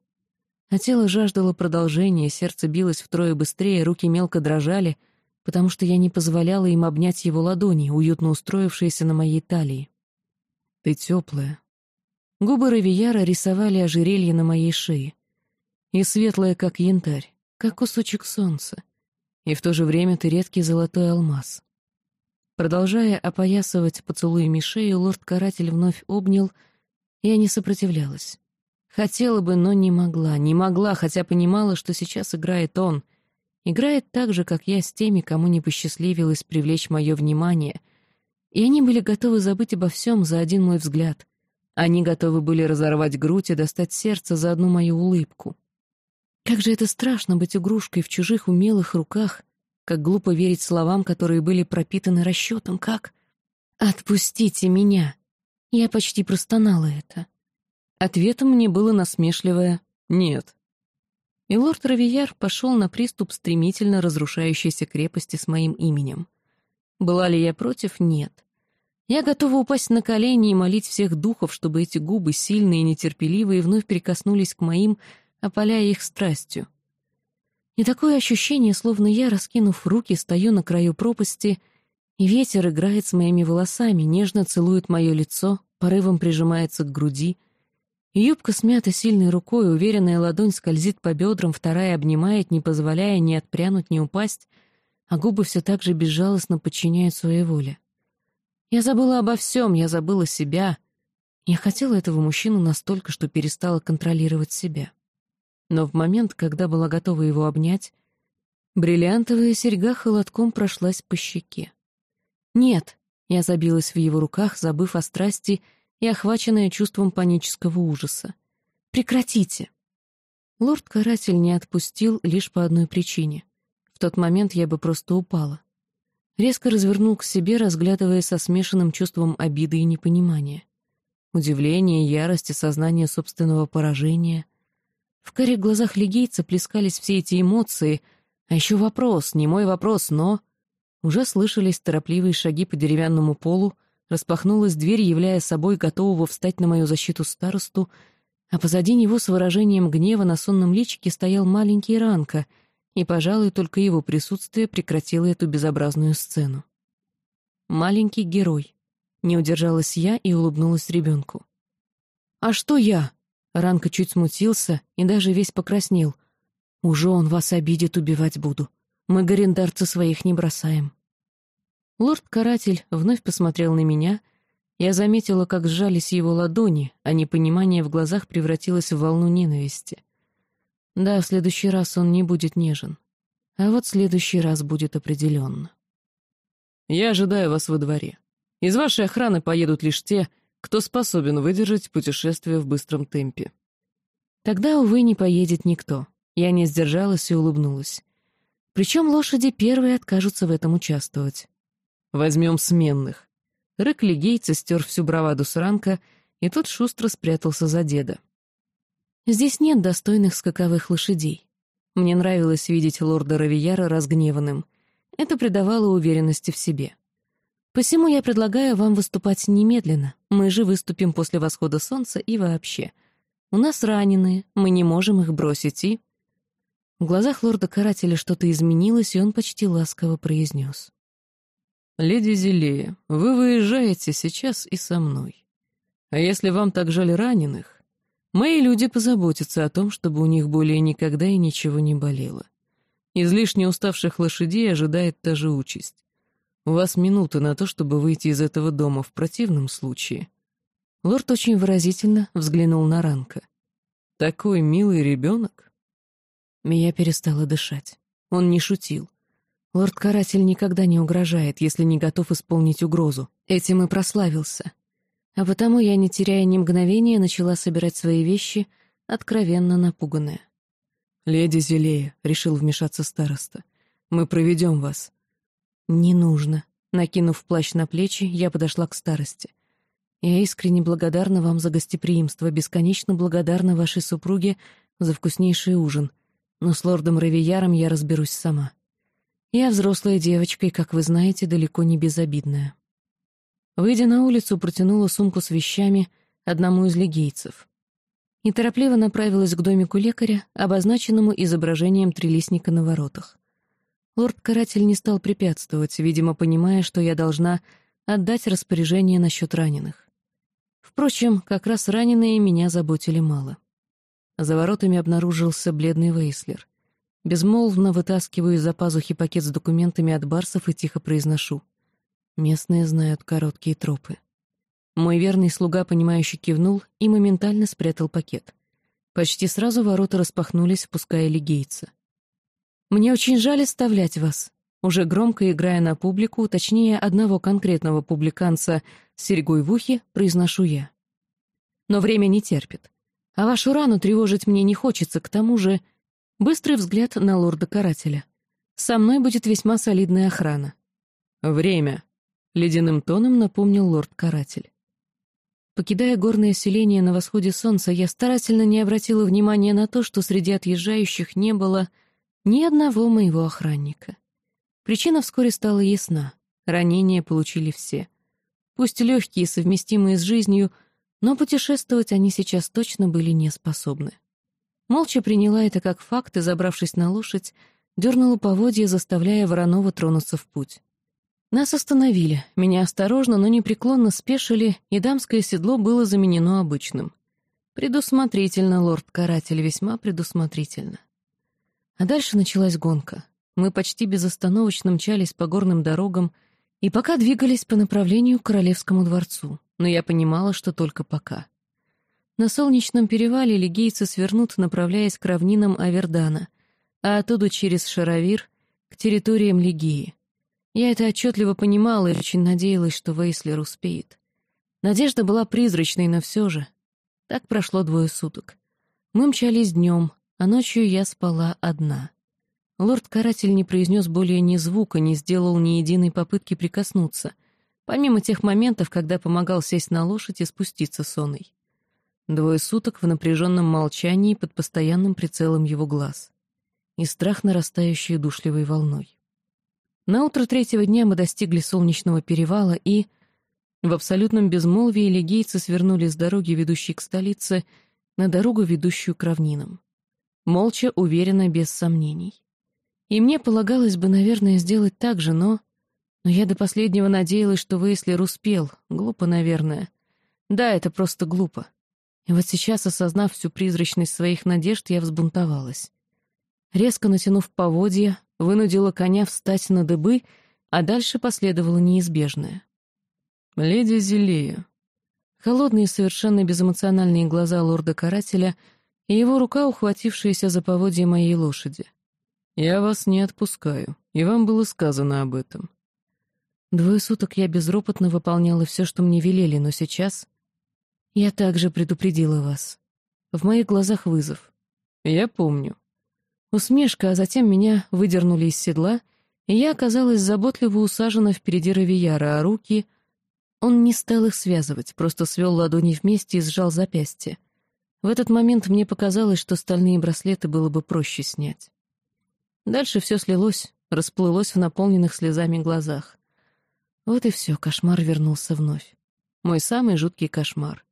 A: А тело жаждало продолжения, сердце билось втрое быстрее, руки мелко дрожали, потому что я не позволяла им обнять его ладони, уютно устроившиеся на моей талии. «Ты теплая». Губы Равияра рисовали ожерелье на моей шее. И светлое, как янтарь, как кусочек солнца. И в то же время ты редкий золотой алмаз. Продолжая опоясывать поцелуями шею, лорд-каратель вновь обнял, и я не сопротивлялась. Хотела бы, но не могла, не могла, хотя понимала, что сейчас играет он. Играет так же, как я с теми, кому не посчастливилось привлечь мое внимание. И они были готовы забыть обо всем за один мой взгляд. Они готовы были разорвать грудь и достать сердце за одну мою улыбку. Как же это страшно быть игрушкой в чужих умелых руках, как глупо верить словам, которые были пропитаны расчетом. Как? «Отпустите меня!» Я почти простонала это. Ответом мне было насмешливое «нет». И лорд Равияр пошел на приступ стремительно разрушающейся крепости с моим именем. Была ли я против? Нет. Я готова упасть на колени и молить всех духов, чтобы эти губы, сильные и нетерпеливые, вновь прикоснулись к моим, опаляя их страстью. И такое ощущение, словно я, раскинув руки, стою на краю пропасти, и ветер играет с моими волосами, нежно целует мое лицо, порывом прижимается к груди. И юбка смята сильной рукой, уверенная ладонь скользит по бедрам, вторая обнимает, не позволяя ни отпрянуть, ни упасть, а губы все так же безжалостно подчиняют своей воле. Я забыла обо всем, я забыла себя. Я хотела этого мужчину настолько, что перестала контролировать себя но в момент, когда была готова его обнять, бриллиантовая серьга холодком прошлась по щеке. «Нет!» — я забилась в его руках, забыв о страсти и охваченная чувством панического ужаса. «Прекратите!» Лорд-каратель не отпустил лишь по одной причине. В тот момент я бы просто упала. Резко развернул к себе, разглядывая со смешанным чувством обиды и непонимания. Удивление, ярость и сознание собственного поражения — в карих глазах легийца плескались все эти эмоции, а еще вопрос, не мой вопрос, но... Уже слышались торопливые шаги по деревянному полу, распахнулась дверь, являя собой готового встать на мою защиту старосту, а позади него с выражением гнева на сонном личике стоял маленький Ранка, и, пожалуй, только его присутствие прекратило эту безобразную сцену. «Маленький герой», — не удержалась я и улыбнулась ребенку. «А что я?» Ранка чуть смутился и даже весь покраснел. «Уже он вас обидит, убивать буду. Мы горендарцы своих не бросаем». Лорд-каратель вновь посмотрел на меня. Я заметила, как сжались его ладони, а непонимание в глазах превратилось в волну ненависти. Да, в следующий раз он не будет нежен. А вот следующий раз будет определенно.
B: «Я ожидаю вас во дворе. Из вашей охраны поедут лишь те, кто способен выдержать путешествие в быстром темпе».
A: Тогда, увы, не поедет никто. Я не сдержалась и улыбнулась. Причем лошади первые откажутся в этом участвовать.
B: Возьмем сменных. Рык легейца стер всю браваду сранка, и тот шустро спрятался за деда.
A: Здесь нет достойных скаковых лошадей. Мне нравилось видеть лорда Равияра разгневанным. Это придавало уверенности в себе. Посему я предлагаю вам выступать немедленно. Мы же выступим после восхода солнца и вообще. У нас раненые, мы не можем их бросить и... В глазах лорда-карателя что-то изменилось, и он почти ласково произнес.
B: «Леди Зелея, вы выезжаете сейчас и со мной. А если вам так жаль раненых, мои люди позаботятся о том, чтобы у них более никогда и ничего не болело. Излишне уставших лошадей ожидает та же участь. У вас минута на то, чтобы выйти из этого дома в противном случае».
A: Лорд очень выразительно взглянул на Ранка.
B: «Такой милый ребенок».
A: Я перестала дышать. Он не шутил. Лорд-каратель никогда не угрожает, если не готов исполнить угрозу. Этим и прославился. А потому я, не теряя ни мгновения, начала собирать свои вещи, откровенно напуганная.
B: «Леди Зелея», — решил вмешаться староста, — «мы проведем вас».
A: «Не нужно». Накинув плащ на плечи, я подошла к старости. «Я искренне благодарна вам за гостеприимство, бесконечно благодарна вашей супруге за вкуснейший ужин но с лордом Равияром я разберусь сама. Я взрослая девочка и, как вы знаете, далеко не безобидная. Выйдя на улицу, протянула сумку с вещами одному из легейцев. И торопливо направилась к домику лекаря, обозначенному изображением трилистника на воротах. Лорд-каратель не стал препятствовать, видимо, понимая, что я должна отдать распоряжение насчет раненых. Впрочем, как раз раненые меня заботили мало. За воротами обнаружился бледный Вейслер. Безмолвно вытаскиваю из-за пазухи пакет с документами от барсов и тихо произношу. Местные знают короткие тропы. Мой верный слуга, понимающий, кивнул и моментально спрятал пакет. Почти сразу ворота распахнулись, впуская лигейца. «Мне очень жаль оставлять вас», уже громко играя на публику, точнее, одного конкретного публиканца с серьгой в ухе, произношу я. Но время не терпит. А вашу рану тревожить мне не хочется, к тому же... Быстрый взгляд на лорда-карателя. Со мной будет весьма солидная охрана.
B: «Время», — ледяным тоном напомнил лорд-каратель.
A: Покидая горное селение на восходе солнца, я старательно не обратила внимания на то, что среди отъезжающих не было ни одного моего охранника. Причина вскоре стала ясна. Ранения получили все. Пусть легкие, совместимые с жизнью — но путешествовать они сейчас точно были не способны. Молча приняла это как факт и, забравшись на лошадь, дернула поводья, заставляя Воронова тронуться в путь. Нас остановили, меня осторожно, но непреклонно спешили, и дамское седло было заменено обычным. Предусмотрительно, лорд-каратель, весьма предусмотрительно. А дальше началась гонка. Мы почти безостановочно мчались по горным дорогам и пока двигались по направлению к Королевскому дворцу но я понимала, что только пока. На солнечном перевале легейцы свернут, направляясь к равнинам Авердана, а оттуда через Шаровир к территориям Легии. Я это отчетливо понимала и очень надеялась, что Вейслер успеет. Надежда была призрачной, но все же. Так прошло двое суток. Мы мчались днем, а ночью я спала одна. Лорд-каратель не произнес более ни звука, не сделал ни единой попытки прикоснуться — Помимо тех моментов, когда помогал сесть на лошадь и спуститься сонной. Двое суток в напряженном молчании под постоянным прицелом его глаз. И страх, нарастающий душливой волной. На утро третьего дня мы достигли солнечного перевала и... В абсолютном безмолвии легейцы свернули с дороги, ведущей к столице, на дорогу, ведущую к равнинам. Молча, уверенно, без сомнений. И мне полагалось бы, наверное, сделать так же, но... Но я до последнего надеялась, что Вейслер успел. Глупо, наверное. Да, это просто глупо. И вот сейчас, осознав всю призрачность своих надежд, я взбунтовалась. Резко натянув поводья, вынудила коня встать на дыбы а дальше последовало неизбежное.
B: «Леди Зелея».
A: Холодные, совершенно безэмоциональные глаза лорда-карателя и его рука, ухватившаяся за поводье моей лошади.
B: «Я вас не отпускаю, и вам было сказано об этом».
A: Двое суток я безропотно выполняла все, что мне велели, но сейчас... Я также предупредила вас. В моих глазах вызов.
B: Я помню.
A: Усмешка, а затем меня выдернули из седла, и я оказалась заботливо усажена впереди Равияра, а руки... Он не стал их связывать, просто свел ладони вместе и сжал запястье. В этот момент мне показалось, что стальные браслеты было бы проще снять. Дальше все слилось, расплылось в наполненных слезами глазах. Вот и все, кошмар вернулся вновь. Мой самый жуткий кошмар.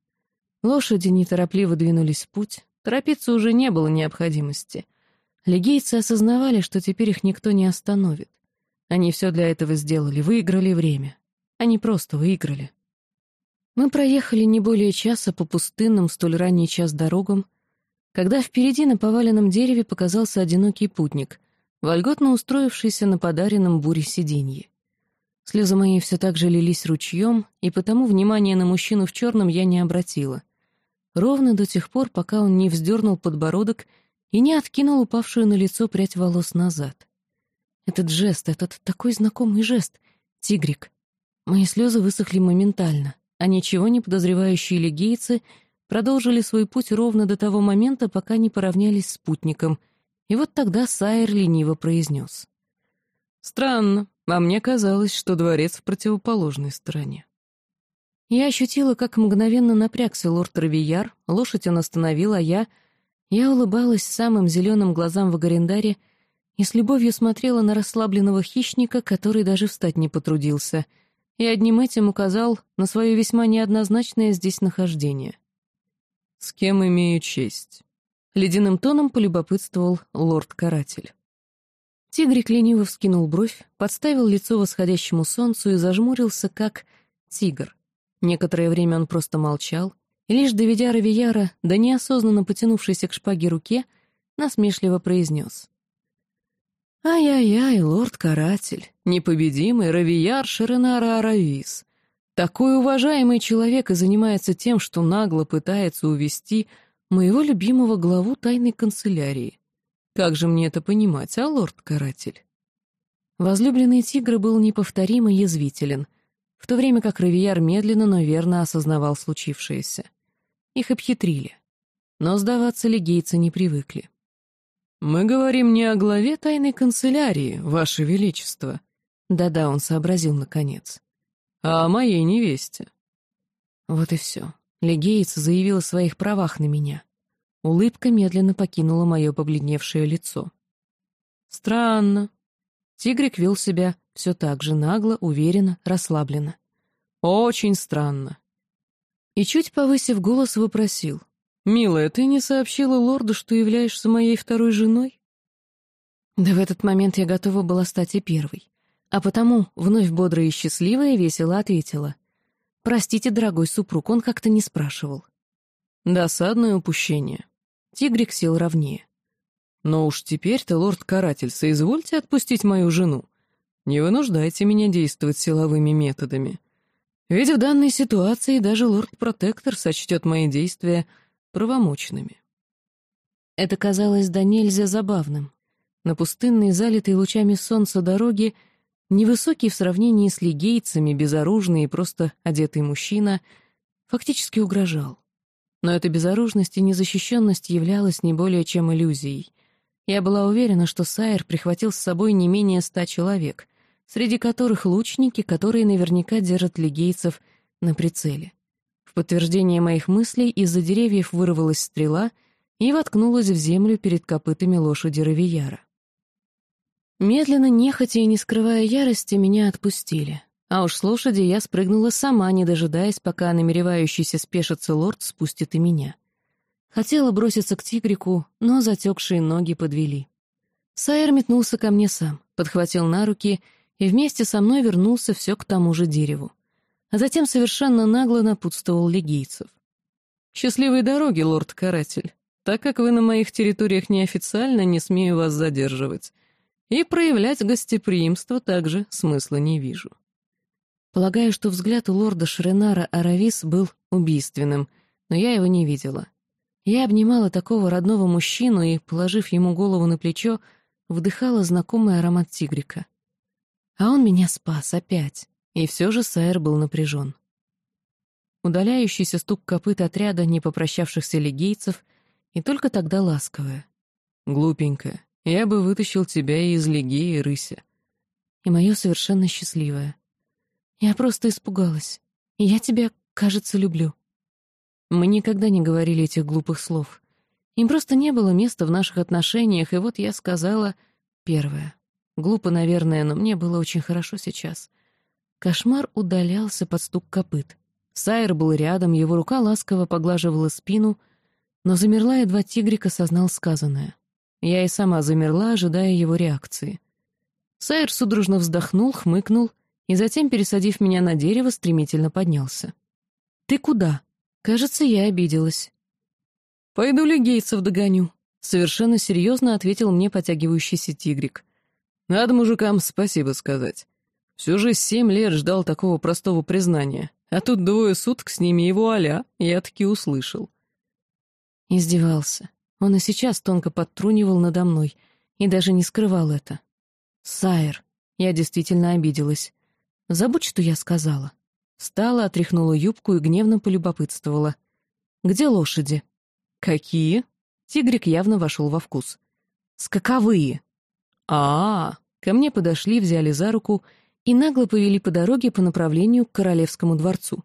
A: Лошади неторопливо двинулись в путь, торопиться уже не было необходимости. Легийцы осознавали, что теперь их никто не остановит. Они все для этого сделали, выиграли время. Они просто выиграли. Мы проехали не более часа по пустынным столь ранний час дорогам, когда впереди на поваленном дереве показался одинокий путник, вольготно устроившийся на подаренном буре сиденье. Слезы мои все так же лились ручьем, и потому внимания на мужчину в черном я не обратила. Ровно до тех пор, пока он не вздернул подбородок и не откинул упавшую на лицо прядь волос назад. Этот жест, этот такой знакомый жест, тигрик. Мои слезы высохли моментально, а ничего не подозревающие легейцы продолжили свой путь ровно до того момента, пока не поравнялись с спутником, и вот тогда Сайер лениво произнес.
B: «Странно, а мне казалось, что дворец в противоположной стороне».
A: Я ощутила, как мгновенно напрягся лорд Равияр, лошадь он остановил, а я... Я улыбалась самым зеленым глазам в Агарендаре и с любовью смотрела на расслабленного хищника, который даже встать не потрудился, и одним этим указал на свое весьма неоднозначное здесь нахождение.
B: «С кем имею честь?» — ледяным тоном полюбопытствовал лорд-каратель.
A: Тигрик лениво вскинул бровь, подставил лицо восходящему солнцу и зажмурился, как тигр. Некоторое время он просто молчал, и лишь доведя Равияра до неосознанно потянувшейся к шпаге руке, насмешливо произнес. «Ай-яй-яй, лорд-каратель, непобедимый Равияр Шеренара Аравис. Такой уважаемый человек и занимается тем, что нагло пытается увести моего любимого главу тайной канцелярии. Как же мне это понимать, а, лорд-каратель? Возлюбленный тигр был неповторимо язвителен, в то время как Равияр медленно, но верно осознавал случившееся. Их обхитрили. Но сдаваться легейцы не привыкли.
B: «Мы говорим не о главе тайной канцелярии, Ваше Величество»,
A: да-да, он сообразил наконец.
B: «А о моей невесте».
A: Вот и все. Легеец заявил о своих правах на меня. Улыбка медленно покинула мое побледневшее лицо. Странно. Тигрик вел себя все так же нагло, уверенно, расслабленно.
B: Очень странно.
A: И чуть повысив голос, вопросил.
B: «Милая, ты не сообщила лорду, что являешься моей второй женой?»
A: Да в этот момент я готова была стать и первой. А потому, вновь бодрая и счастливая, весело ответила. «Простите, дорогой супруг, он как-то не спрашивал».
B: Досадное упущение.
A: Тигрик сел ровнее.
B: «Но уж теперь-то, лорд-каратель, соизвольте отпустить мою жену. Не вынуждайте меня действовать силовыми методами. Ведь в данной ситуации даже лорд-протектор сочтет мои действия правомочными».
A: Это казалось да нельзя забавным. На пустынной, залитой лучами солнца дороге невысокий в сравнении с лигейцами, безоружный и просто одетый мужчина фактически угрожал. Но эта безоружность и незащищенность являлась не более чем иллюзией. Я была уверена, что Сайер прихватил с собой не менее ста человек, среди которых лучники, которые наверняка держат легейцев на прицеле. Подтверждение моих мыслей из-за деревьев вырвалась стрела и воткнулась в землю перед копытами лошади Равияра. Медленно, нехотя и не скрывая ярости, меня отпустили. А уж с лошади я спрыгнула сама, не дожидаясь, пока намеревающийся спешиться лорд спустит и меня. Хотела броситься к тигрику, но затекшие ноги подвели. Сайер метнулся ко мне сам, подхватил на руки и вместе со мной вернулся все к тому же дереву. А затем совершенно нагло напутствовал легийцев.
B: «Счастливой дороги, лорд-каратель. Так как вы на моих территориях неофициально, не смею вас задерживать. И проявлять гостеприимство также смысла не вижу.
A: Полагаю, что взгляд у лорда Шренара Аравис был убийственным, но я его не видела. Я обнимала такого родного мужчину и, положив ему голову на плечо, вдыхала знакомый аромат тигрика. А он меня спас опять, и все же Сайер был напряжен. Удаляющийся стук копыт отряда не попрощавшихся легийцев, и только тогда ласковая.
B: «Глупенькая, я бы вытащил тебя и из Легеи, рыся».
A: И мое совершенно счастливое. Я просто испугалась. Я тебя, кажется, люблю. Мы никогда не говорили этих глупых слов. Им просто не было места в наших отношениях, и вот я сказала первое. Глупо, наверное, но мне было очень хорошо сейчас. Кошмар удалялся под стук копыт. Сайер был рядом, его рука ласково поглаживала спину, но замерла, едва тигрик осознал сказанное. Я и сама замерла, ожидая его реакции. Сайер судорожно вздохнул, хмыкнул и затем, пересадив меня на дерево, стремительно поднялся. «Ты куда?» Кажется, я обиделась.
B: «Пойду легейцев догоню», — совершенно серьезно ответил мне потягивающийся тигрик. «Надо мужикам спасибо сказать. Всю же семь лет ждал такого простого признания, а тут двое суток с ними его аля, я таки услышал».
A: Издевался. Он и сейчас тонко подтрунивал надо мной и даже не скрывал это. «Сайр», я действительно обиделась. Забудь, что я сказала. Встала, отряхнула юбку и гневно полюбопытствовала. «Где лошади?»
B: «Какие?»
A: Тигрик явно вошел во вкус.
B: «Скаковые!»
A: а, -а, -а Ко мне подошли, взяли за руку и нагло повели по дороге по направлению к Королевскому дворцу.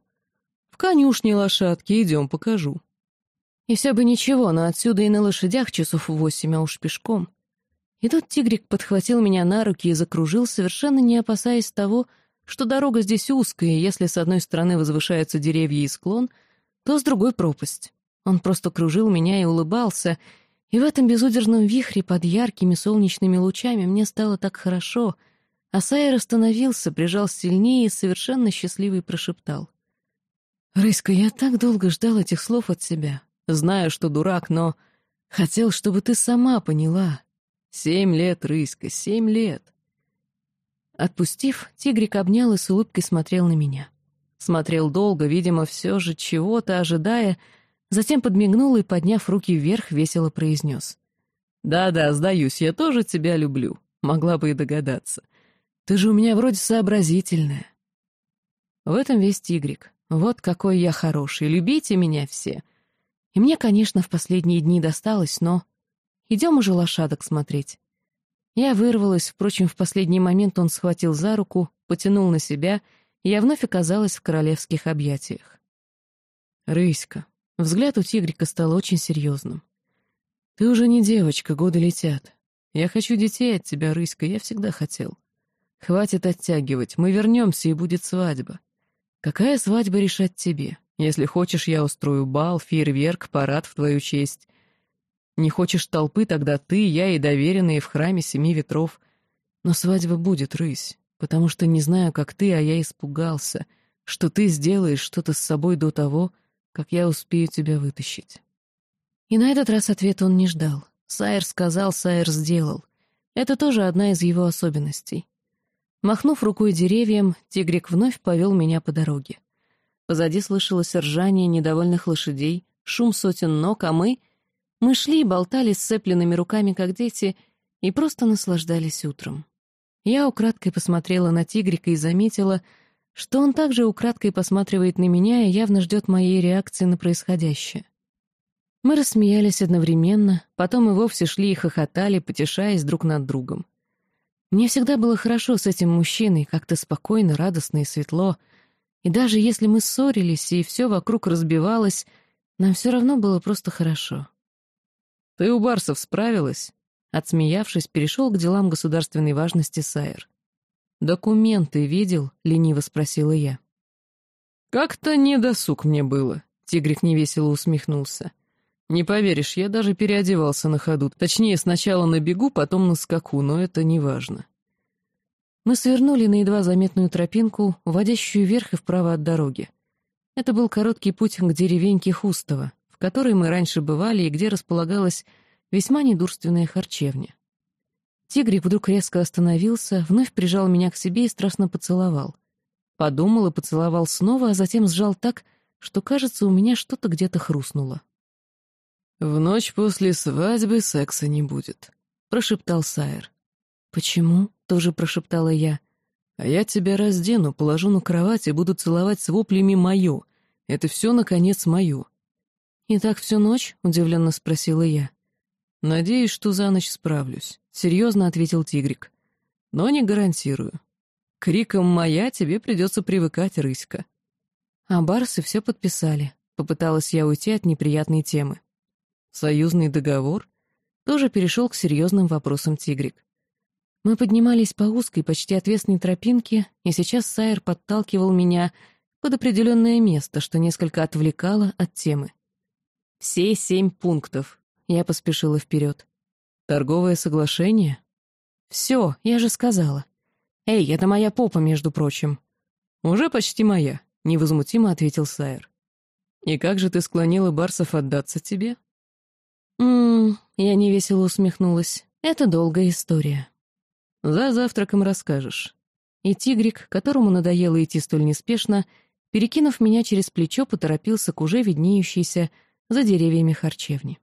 B: «В конюшне лошадки, идем, покажу».
A: И все бы ничего, но отсюда и на лошадях часов восемь, а уж пешком. И тут тигрик подхватил меня на руки и закружил, совершенно не опасаясь того, что дорога здесь узкая, и если с одной стороны возвышаются деревья и склон, то с другой — пропасть. Он просто кружил меня и улыбался, и в этом безудержном вихре под яркими солнечными лучами мне стало так хорошо, а Сайер остановился, прижал сильнее и совершенно счастливый прошептал. «Рыська, я так долго ждал этих слов от себя. Знаю, что дурак, но хотел, чтобы ты сама поняла. Семь лет, Рыська, семь лет. Отпустив, тигрик обнял и с улыбкой смотрел на меня. Смотрел долго, видимо, все же чего-то ожидая, затем подмигнул и, подняв руки вверх, весело произнес. «Да-да, сдаюсь, я тоже тебя люблю. Могла бы и догадаться. Ты же у меня вроде сообразительная». В этом весь тигрик. Вот какой я хороший, любите меня все. И мне, конечно, в последние дни досталось, но... Идем уже лошадок смотреть. Я вырвалась, впрочем, в последний момент он схватил за руку, потянул на себя, и я вновь оказалась в королевских объятиях. «Рыська». Взгляд у тигрика стал очень серьезным. «Ты уже не девочка, годы летят. Я хочу детей от тебя, Рыська, я всегда хотел. Хватит оттягивать, мы вернемся, и будет свадьба. Какая свадьба решать тебе? Если хочешь, я устрою бал, фейерверк, парад в твою честь. Не хочешь толпы, тогда ты, я и доверенные в храме семи ветров. Но свадьба будет, рысь, потому что не знаю, как ты, а я испугался, что ты сделаешь что-то с собой до того, как я успею тебя вытащить. И на этот раз ответ он не ждал. Сайер сказал, Сайер сделал. Это тоже одна из его особенностей. Махнув рукой деревьям, тигрик вновь повел меня по дороге. Позади слышалось ржание недовольных лошадей, шум сотен ног, а мы — мы шли, болтали сцепленными руками, как дети, и просто наслаждались утром. Я украдкой посмотрела на тигрика и заметила, что он также украдкой посматривает на меня и явно ждет моей реакции на происходящее. Мы рассмеялись одновременно, потом и вовсе шли и хохотали, потешаясь друг над другом. Мне всегда было хорошо с этим мужчиной, как-то спокойно, радостно и светло, и даже если мы ссорились и все вокруг разбивалось, нам все равно было просто хорошо. «Ты у барсов справилась?» Отсмеявшись, перешел к делам государственной важности Сайер. «Документы видел?» — лениво спросила я.
B: «Как-то не досуг мне было», — Тигрик невесело усмехнулся. «Не поверишь, я даже переодевался на ходу. Точнее, сначала на бегу, потом на скаку, но это не важно».
A: Мы свернули на едва заметную тропинку, уводящую вверх и вправо от дороги. Это был короткий путь к деревеньке Хустово которой мы раньше бывали и где располагалась весьма недурственная харчевня. Тигрик вдруг резко остановился, вновь прижал меня к себе и страстно поцеловал. Подумал и поцеловал снова, а затем сжал так, что, кажется, у меня что-то где-то хрустнуло.
B: «В ночь после свадьбы секса не будет», — прошептал Сайер.
A: «Почему?» — тоже прошептала я.
B: «А я тебя раздену, положу на кровать и буду целовать с воплями мою. Это все, наконец, мое».
A: «И так всю ночь?» — удивленно спросила я.
B: «Надеюсь, что за ночь справлюсь», — серьезно ответил Тигрик. «Но не гарантирую. Криком «моя» тебе придется привыкать, рыська».
A: А барсы все подписали. Попыталась я уйти от неприятной темы.
B: Союзный договор
A: тоже перешел к серьезным вопросам Тигрик. Мы поднимались по узкой, почти отвесной тропинке, и сейчас Сайер подталкивал меня под определенное место, что несколько отвлекало от темы. «Все семь пунктов», — я поспешила вперед.
B: «Торговое соглашение?»
A: «Все, я же сказала. Эй, это моя попа, между прочим».
B: «Уже почти моя», — невозмутимо ответил Сайер. «И как же ты склонила барсов отдаться тебе?»
A: Я невесело усмехнулась. «Это долгая история».
B: За завтраком расскажешь.
A: И тигрик, которому надоело идти столь неспешно, перекинув меня через плечо, поторопился к уже виднеющейся за деревьями харчевни.